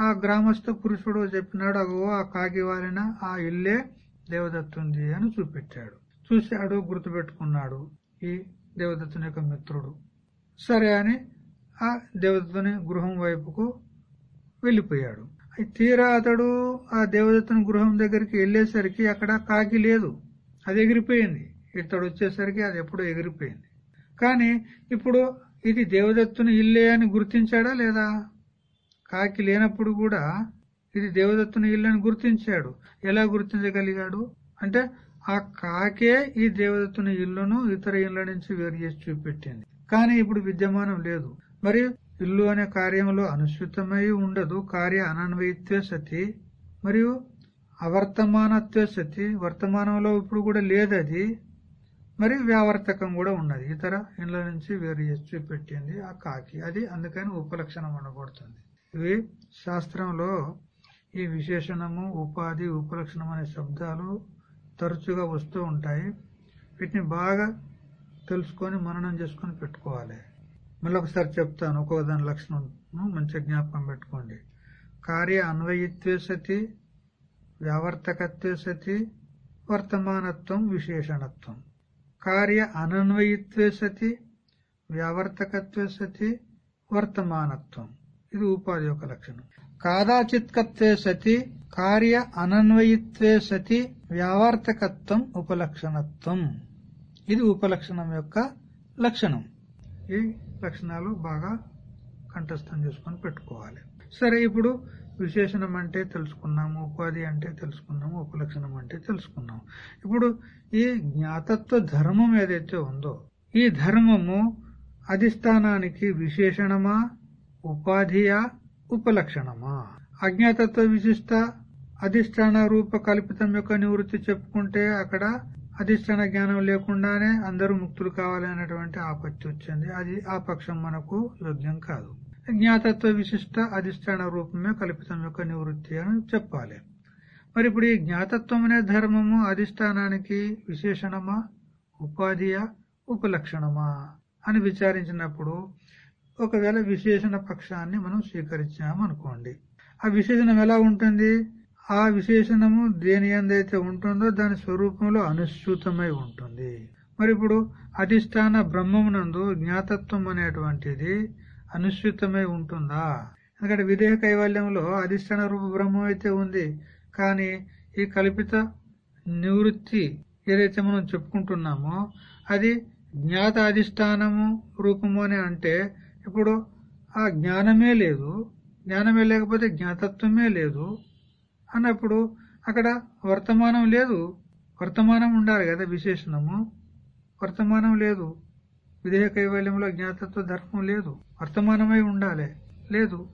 ఆ గ్రామస్థ పురుషుడు చెప్పినాడు అగో ఆ కాకి వారిన ఆ ఇల్లే దేవదత్తుంది అని చూపెట్టాడు. చూశాడు గుర్తుపెట్టుకున్నాడు ఈ దేవదత్తుని యొక్క మిత్రుడు. సరే అని ఆ దేవదత్తుని గృహం వైపుకు వెళ్ళిపోయాడు. తీరా అతడు ఆ దేవదత్తుని గృహం దగ్గరికి వెళ్ళేసరికి అక్కడ కాకి లేదు. అది ఎగిరిపోయింది. ఇతడు వచ్చేసరికి అది ఎప్పుడో ఎగిరిపోయింది. కానీ ఇప్పుడు ఇది దేవదత్తుని ఇల్లే అని గుర్తించాడా లేదా? కాకి లేనప్పుడు కూడా ఇది దేవదత్తుని ఇల్లని గుర్తించాడు. ఎలా గుర్తించగలిగాడు? అంటే ఆ కాకే ఈ దేవదత్తుని ఇల్లును ఇతర ఇళ్ళ నుంచి వేరు చేసి చూపెట్టింది. కానీ ఇప్పుడు విద్యమానం లేదు. మరి ఇల్లు అనే కార్యంలో అనుసృతమై ఉండదు. కార్య అనన్వయిత్వే సతి. మరియు అవర్తమానత్వే సతి. వర్తమానంలో ఇప్పుడు కూడా లేదది. మరి వ్యావర్తకం కూడా ఉన్నది. ఇతర ఇండ్ల నుంచి వేరు చేసి చూపెట్టింది ఆ కాకి. అది అందుకని ఉపలక్షణం అనబడుతుంది. ఇవి శాస్త్రంలో ఈ విశేషణము ఉపాధి ఉపలక్షణం అనే శబ్దాలు తరచుగా వస్తూ ఉంటాయి. వీటిని బాగా తెలుసుకొని మననం చేసుకొని పెట్టుకోవాలి. మళ్ళీ ఒకసారి చెప్తాను ఒక్కొక్క దాని లక్షణం మంచి జ్ఞాపకం పెట్టుకోండి. కార్య అన్వయిత్వే సతి వ్యావర్తకత్వే సతి వర్తమానత్వం విశేషణత్వం. కార్య అనన్వయిత్వే సతి వ్యావర్తకత్వే సతి వర్తమానత్వం. ఇది ఉపాధి యొక్క లక్షణం. కాదాచిత్కత్వే సతి కార్య అనన్వయిత్వే సతి వ్యావర్తకత్వం ఉపలక్షణత్వం. ఇది ఉపలక్షణం యొక్క లక్షణం. ఈ లక్షణాలు బాగా కంఠస్థం చేసుకొని పెట్టుకోవాలి. సరే ఇప్పుడు విశేషణం అంటే తెలుసుకున్నాము ఉపాధి అంటే తెలుసుకున్నాము ఉపలక్షణం అంటే తెలుసుకున్నాము. ఇప్పుడు ఈ జ్ఞాతత్వ ధర్మం ఏదైతే ఉందో ఈ ధర్మము అధిష్టానానికి విశేషణమా ఉపాధియా ఉపలక్షణమా? అజ్ఞాతత్వ విశిష్ట అధిష్టాన రూప కల్పితం యొక్క నివృత్తి చెప్పుకుంటే అక్కడ అధిష్టాన జ్ఞానం లేకుండానే అందరూ ముక్తులు కావాలనేటువంటి ఆపత్తి వచ్చింది. అది ఆ పక్షం మనకు యోగ్యం కాదు. జ్ఞాతత్వ విశిష్ట అధిష్టాన రూపమే కల్పితం యొక్క నివృత్తి అని చెప్పాలి. మరి ఇప్పుడు ఈ జ్ఞాతత్వం అనే ధర్మము అధిష్టానానికి విశేషణమా? ఉపాధియా ఉపలక్షణమా? అని విచారించినప్పుడు ఒకవేళ విశేషణ పక్షాన్ని మనం స్వీకరించాము అనుకోండి. ఆ విశేషణం ఎలా ఉంటుంది? ఆ విశేషణము దేని ఎందైతే ఉంటుందో దాని స్వరూపంలో అనుసూతమై ఉంటుంది. మరి ఇప్పుడు అధిష్టాన బ్రహ్మమునందు జ్ఞాతత్వం అనేటువంటిది అనుసూతమై ఉంటుందా? ఎందుకంటే విదేహ కైవల్యంలో అధిష్టాన రూప బ్రహ్మం అయితే ఉంది. కానీ ఈ కల్పిత నివృత్తి ఏదైతే మనం చెప్పుకుంటున్నామో అది జ్ఞాత అధిష్టానము రూపము అని అంటే ఇప్పుడు ఆ జ్ఞానమే లేదు జ్ఞానమే లేకపోతే జ్ఞాతత్వమే లేదు అన్నప్పుడు అక్కడ వర్తమానం లేదు. వర్తమానం ఉండాలి కదా విశేషణము. వర్తమానం లేదు. విదేహ కైవల్యంలో జ్ఞాతత్వ ధర్మం లేదు. వర్తమానమై ఉండాలి. లేదు.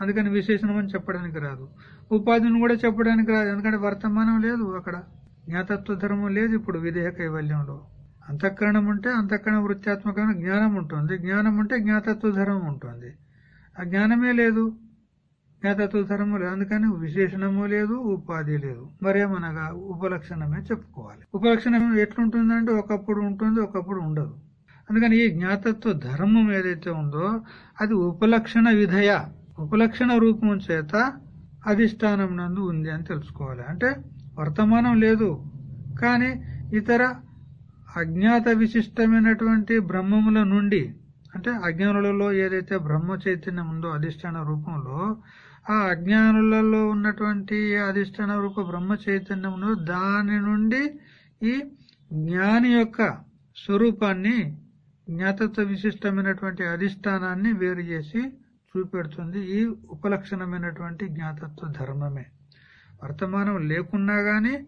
అందుకని విశేషణం అని చెప్పడానికి రాదు. ఉపాధిని కూడా చెప్పడానికి రాదు. ఎందుకంటే వర్తమానం లేదు అక్కడ. జ్ఞాతత్వ ధర్మం లేదు ఇప్పుడు విదేహ కైవల్యంలో. అంతఃకరణం ఉంటే అంతఃకరణ వృత్యాత్మకమైన జ్ఞానం ఉంటుంది. జ్ఞానం ఉంటే జ్ఞాతత్వ ధర్మం ఉంటుంది. ఆ జ్ఞానమే లేదు. జ్ఞాతత్వ ధర్మం లేదు. అందుకని విశేషణము లేదు ఉపాధి లేదు. మరేమనగా ఉపలక్షణమే చెప్పుకోవాలి. ఉపలక్షణం ఎట్లుంటుందంటే ఒకప్పుడు ఉంటుంది ఒకప్పుడు ఉండదు. అందుకని ఈ జ్ఞాతత్వ ధర్మం ఏదైతే ఉందో అది ఉపలక్షణ విధయ ఉపలక్షణ రూపం చేత అధిష్టానం నందు ఉంది అని తెలుసుకోవాలి. అంటే వర్తమానం లేదు. కానీ ఇతర అజ్ఞాత విశిష్టమైనటువంటి బ్రహ్మముల నుండి అంటే అజ్ఞానులలో ఏదైతే బ్రహ్మ చైతన్యం ఉందో అధిష్టాన రూపంలో ఆ అజ్ఞానులలో ఉన్నటువంటి అధిష్టాన రూప బ్రహ్మ చైతన్యం దాని నుండి ఈ జ్ఞాని యొక్క స్వరూపాన్ని జ్ఞాతత్వ విశిష్టమైనటువంటి అధిష్టానాన్ని వేరు చేసి చూపెడుతుంది. ఈ ఉపలక్షణమైనటువంటి జ్ఞాతత్వ ధర్మమే. వర్తమానం లేకున్నా గాని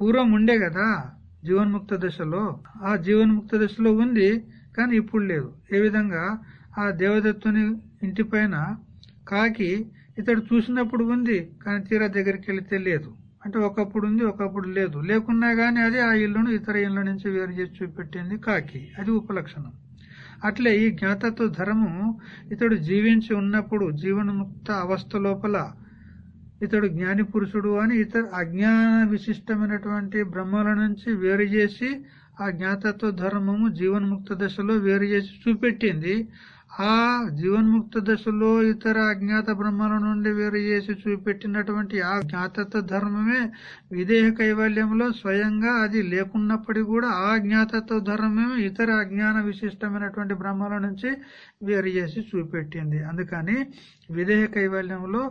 పూర్వం ఉండే కదా. జీవన్ముక్త దశలో ఆ జీవన్ముక్త దశలో ఉంది కానీ ఇప్పుడు లేదు. ఏ విధంగా? ఆ దేవదత్తుని ఇంటిపైన కాకి ఇతడు చూసినప్పుడు ఉంది కానీ తీరా దగ్గరికి వెళితే లేదు అంటే ఒకప్పుడు ఉంది ఒకప్పుడు లేదు. లేకున్నా కానీ అది ఆ ఇల్లును ఇతర ఇళ్ళ నుంచి వేరు చేసి చూపెట్టింది కాకి. అది ఉపలక్షణం. అట్లే ఈ జ్ఞాతత్వ ధర్మము ఇతడు జీవించి ఉన్నప్పుడు జీవన్ముక్త అవస్థ లోపల ఇతడు జ్ఞాని పురుషుడు అని ఇతర అజ్ఞాన విశిష్టమైనటువంటి బ్రహ్మల నుంచి వేరు చేసి ఆ జ్ఞాతత్వ ధర్మము జీవన్ముక్త దశలో వేరు చేసి చూపెట్టింది. ఆ జీవన్ముక్త దశలో ఇతర అజ్ఞాత బ్రహ్మల నుండి వేరు చేసి చూపెట్టినటువంటి ఆ జ్ఞాతత్వ ధర్మమే విదేహ కైవల్యంలో స్వయంగా అది లేకున్నప్పటికీ కూడా ఆ జ్ఞాతత్వ ధర్మమే ఇతర అజ్ఞాన విశిష్టమైనటువంటి బ్రహ్మల నుంచి వేరు చేసి చూపెట్టింది. అందుకని విదేహ కైవల్యంలో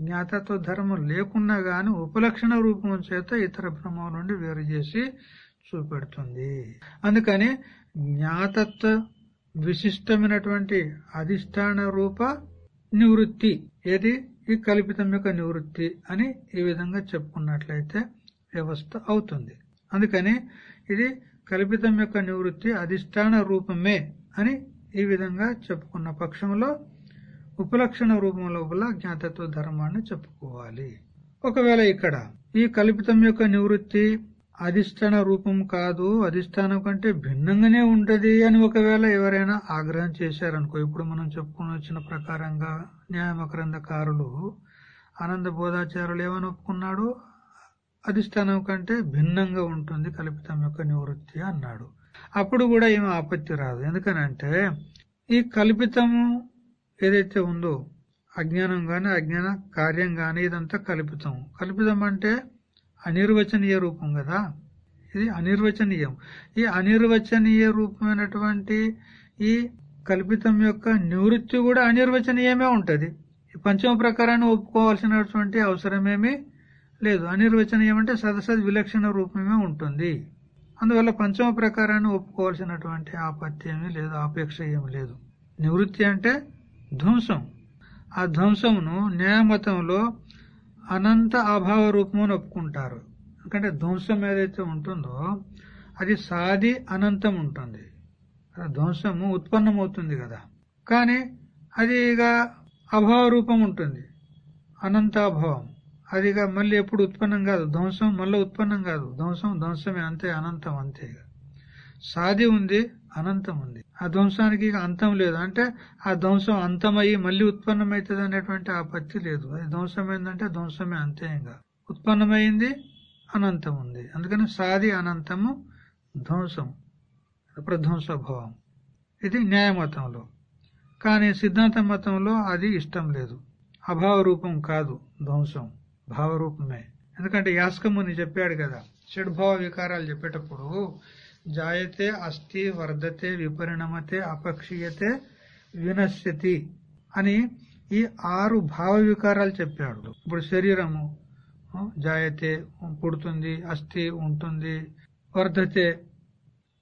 జ్ఞాతత్వ ధర్మం లేకున్నా గాని ఉపలక్షణ రూపం చేత ఇతర బ్రహ్మం నుండి వేరు చేసి చూపెడుతుంది. అందుకని జ్ఞాతత్వ విశిష్టమైనటువంటి అధిష్టాన రూప నివృత్తి. ఏది? ఈ కల్పితం యొక్క నివృత్తి అని ఈ విధంగా చెప్పుకున్నట్లయితే వ్యవస్థ అవుతుంది. అందుకని ఇది కల్పితం యొక్క నివృత్తి అధిష్టాన రూపమే అని ఈ విధంగా చెప్పుకున్న పక్షంలో ఉపలక్షణ రూపం లోపల జ్ఞాతత్వ ధర్మాన్ని చెప్పుకోవాలి. ఒకవేళ ఇక్కడ ఈ కల్పితం యొక్క నివృత్తి అధిష్టాన రూపం కాదు అధిష్టానం కంటే భిన్నంగానే ఉంటది అని ఒకవేళ ఎవరైనా ఆగ్రహం చేశారనుకో ఇప్పుడు మనం చెప్పుకుని వచ్చిన ప్రకారంగా న్యాయమకరందకారులు ఆనంద బోధాచారులు ఏమని ఒప్పుకున్నాడు? అధిష్టానం కంటే భిన్నంగా ఉంటుంది కల్పితం యొక్క నివృత్తి అన్నాడు. అప్పుడు కూడా ఏమీ ఆపత్తి రాదు. ఎందుకనంటే ఈ కల్పితము ఏదైతే ఉందో అజ్ఞానం కానీ అజ్ఞాన కార్యం కానీ ఇదంతా కల్పితం. కల్పితం అంటే అనిర్వచనీయ రూపం కదా? ఇది అనిర్వచనీయం. ఈ అనిర్వచనీయ రూపమైనటువంటి ఈ కల్పితం యొక్క నివృత్తి కూడా అనిర్వచనీయమే ఉంటుంది. ఈ పంచమ ప్రకారాన్ని ఒప్పుకోవాల్సినటువంటి అవసరమేమీ లేదు. అనిర్వచనీయం అంటే సదసద్ విలక్షణ రూపమే ఉంటుంది. అందువల్ల పంచమ ప్రకారాన్ని ఒప్పుకోవాల్సినటువంటి ఆపత్తి ఏమీ లేదు ఆపేక్ష ఏమీ లేదు. నివృత్తి అంటే ధ్వంసం. ఆ ధ్వంసమును న్యాయమతంలో అనంత అభావ రూపం అని ఒప్పుకుంటారు. ఎందుకంటే ధ్వంసం ఏదైతే ఉంటుందో అది సాది అనంతం ఉంటుంది. ధ్వంసము ఉత్పన్నమవుతుంది కదా. కానీ అది ఇక అభావ రూపం ఉంటుంది. అనంతాభావం. అది ఇక మళ్ళీ ఎప్పుడు ఉత్పన్నం కాదు. ధ్వంసం మళ్ళీ ఉత్పన్నం కాదు. ధ్వంసం ధ్వంసమే అంతే అనంతం అంతే ఇక. సాది ఉంది అనంతం ఉంది ఆ ధ్వంసానికి అంతం లేదు. అంటే ఆ ధ్వంసం అంతమయ్యి మళ్ళీ ఉత్పన్నమవుతుంది అనేటువంటి ఆపత్తి లేదు. అది ధ్వంసమైందంటే ధ్వంసమే అంతే ఇంకా. ఉత్పన్నమైంది అనంతం ఉంది అందుకని సాది అనంతము ధ్వంసం ప్రధ్వంసభావం. ఇది న్యాయమతంలో. కానీ సిద్ధాంత మతంలో అది ఇష్టం లేదు. అభావ రూపం కాదు ధ్వంసం. భావరూపమే. ఎందుకంటే యాస్కముని చెప్పాడు కదా షడ్భావ వికారాలు చెప్పేటప్పుడు జాయతే అస్థి వర్ధతే విపరిణమతే అపక్షీయతే వినశ్యతి అని ఈ ఆరు భావ వికారాలు చెప్పాడు. ఇప్పుడు శరీరము జాయతే పుడుతుంది అస్థి ఉంటుంది వర్ధతే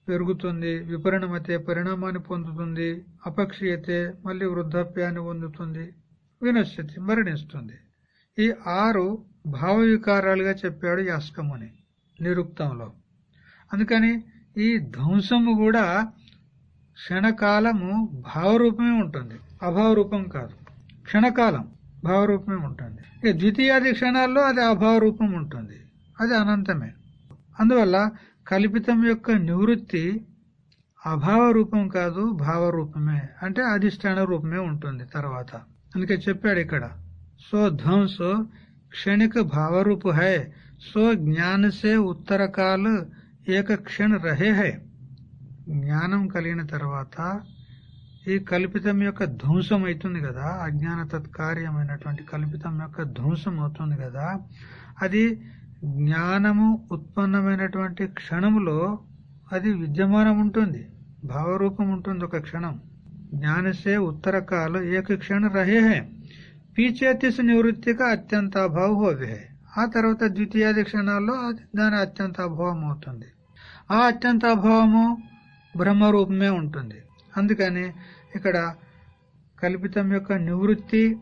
పెరుగుతుంది విపరిణమతే పరిణామాన్ని పొందుతుంది అపక్షీయతే మళ్ళీ వృద్ధాప్యాన్ని పొందుతుంది వినశ్యతి మరణిస్తుంది. ఈ ఆరు భావ వికారాలుగా చెప్పాడు యాస్కముని నిరుక్తంలో. అందుకని ఈ ధ్వంసము కూడా క్షణకాలము భావరూపమే ఉంటుంది. అభావరూపం కాదు. క్షణకాలం భావరూపమే ఉంటుంది. ఇక ద్వితీయాది క్షణాల్లో అది అభావ రూపం ఉంటుంది. అది అనంతమే. అందువల్ల కల్పితం యొక్క నివృత్తి అభావ రూపం కాదు భావరూపమే. అంటే అధిష్టాన రూపమే ఉంటుంది తర్వాత. అందుకే చెప్పాడు ఇక్కడ సో ధ్వంస క్షణిక భావరూపు హై సో జ్ఞాన సే ఏక క్షణ రహే హై. జ్ఞానం కలిగిన తర్వాత ఈ కల్పితం యొక్క ధ్వంసం అవుతుంది కదా అజ్ఞాన తత్కార్యమైనటువంటి కల్పితం యొక్క ధ్వంసం అవుతుంది కదా అది జ్ఞానము ఉత్పన్నమైనటువంటి క్షణములో అది విద్యమానం ఉంటుంది భావరూపం ఉంటుంది ఒక క్షణం. జ్ఞానసే ఉత్తర కాల ఏక క్షణ రహే హై. పీచే నివృత్తిగా అత్యంత అభావ హోవే ఆ తర్వాత ద్వితీయాది క్షణాల్లో దాని అత్యంత అభావం అవుతుంది. ఆ అత్యంత అభావము బ్రహ్మరూపమే ఉంటుంది. అందుకని ఇక్కడ కల్పితం యొక్క నివృత్తి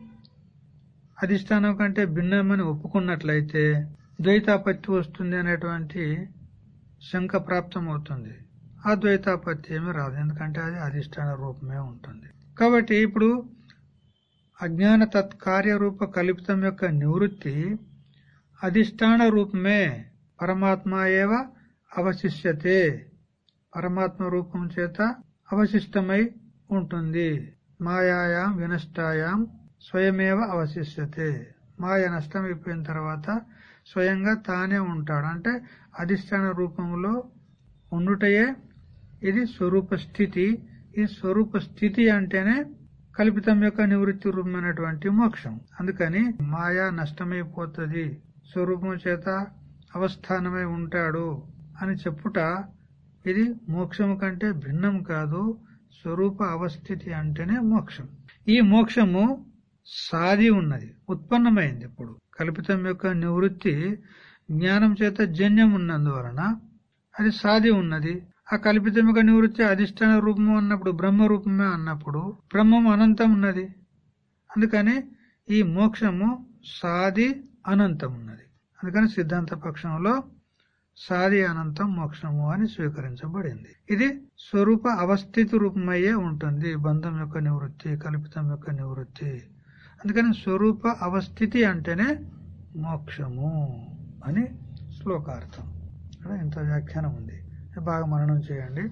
అధిష్టానం కంటే భిన్నమని ఒప్పుకున్నట్లయితే ద్వైతాపత్తి వస్తుంది అనేటువంటి శంక ప్రాప్తమవుతుంది. ఆ ద్వైతాపత్తి ఏమి రాదు. ఎందుకంటే అది అధిష్టాన రూపమే ఉంటుంది. కాబట్టి ఇప్పుడు అజ్ఞాన తత్కార్యరూప కల్పితం యొక్క నివృత్తి అధిష్టాన రూపమే పరమాత్మ ఏవ అవశిష్యతే. పరమాత్మ రూపం చేత అవశిష్టమై ఉంటుంది. మాయాయాం వినష్టాయాం స్వయమేవ అవశిష్యతే. మాయ అయిపోయిన తర్వాత స్వయంగా తానే ఉంటాడు. అంటే అధిష్టాన రూపంలో ఉండుటయే ఇది స్వరూప స్థితి. ఈ స్వరూప స్థితి అంటేనే కల్పితం యొక్క నివృత్తి రూపమైనటువంటి మోక్షం. అందుకని మాయా నష్టమైపోతుంది. స్వరూపం చేత అవస్థానమై ఉంటాడు. అని చెప్పుట ఇది మోక్షం కంటే భిన్నం కాదు స్వరూప అవస్థితి అంటేనే మోక్షం. ఈ మోక్షము సాది ఉన్నది ఉత్పన్నమైంది ఇప్పుడు. కల్పితం యొక్క నివృత్తి జ్ఞానం చేత జన్యం ఉన్నందువలన అది సాది ఉన్నది. ఆ కల్పితం యొక్క నివృత్తి అధిష్టాన రూపము అన్నప్పుడు బ్రహ్మ రూపమే అన్నప్పుడు బ్రహ్మం అనంతం ఉన్నది. అందుకని ఈ మోక్షము సాది అనంతం ఉన్నది. అందుకని సిద్ధాంత పక్షంలో సాది అనంతం మోక్షము అని స్వీకరించబడింది. ఇది స్వరూప అవస్థితి రూపమయ్యే ఉంటుంది బంధం యొక్క నివృత్తి కల్పితం యొక్క నివృత్తి. అందుకని స్వరూప అవస్థితి అంటేనే మోక్షము అని శ్లోకార్థం. ఇక్కడ ఇంత వ్యాఖ్యానం ఉంది. బాగా మననం చేయండి.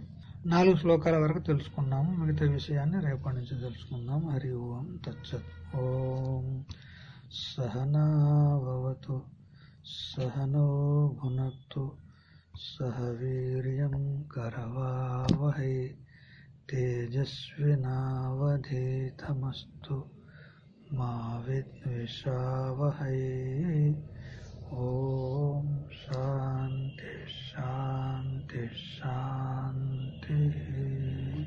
నాలుగు శ్లోకాల వరకు తెలుసుకున్నాము మిగతా విషయాన్ని రేపటి నుంచి తెలుసుకుందాం. హరి ఓం తచ్చత్ ఓం సహనావతు सह नो भुनक्तु सह वीर्यं करवावहै तेजस्विनावधीतमस्तु मा विद्विषावहै। ॐ शान्ति शान्ति शान्तिः।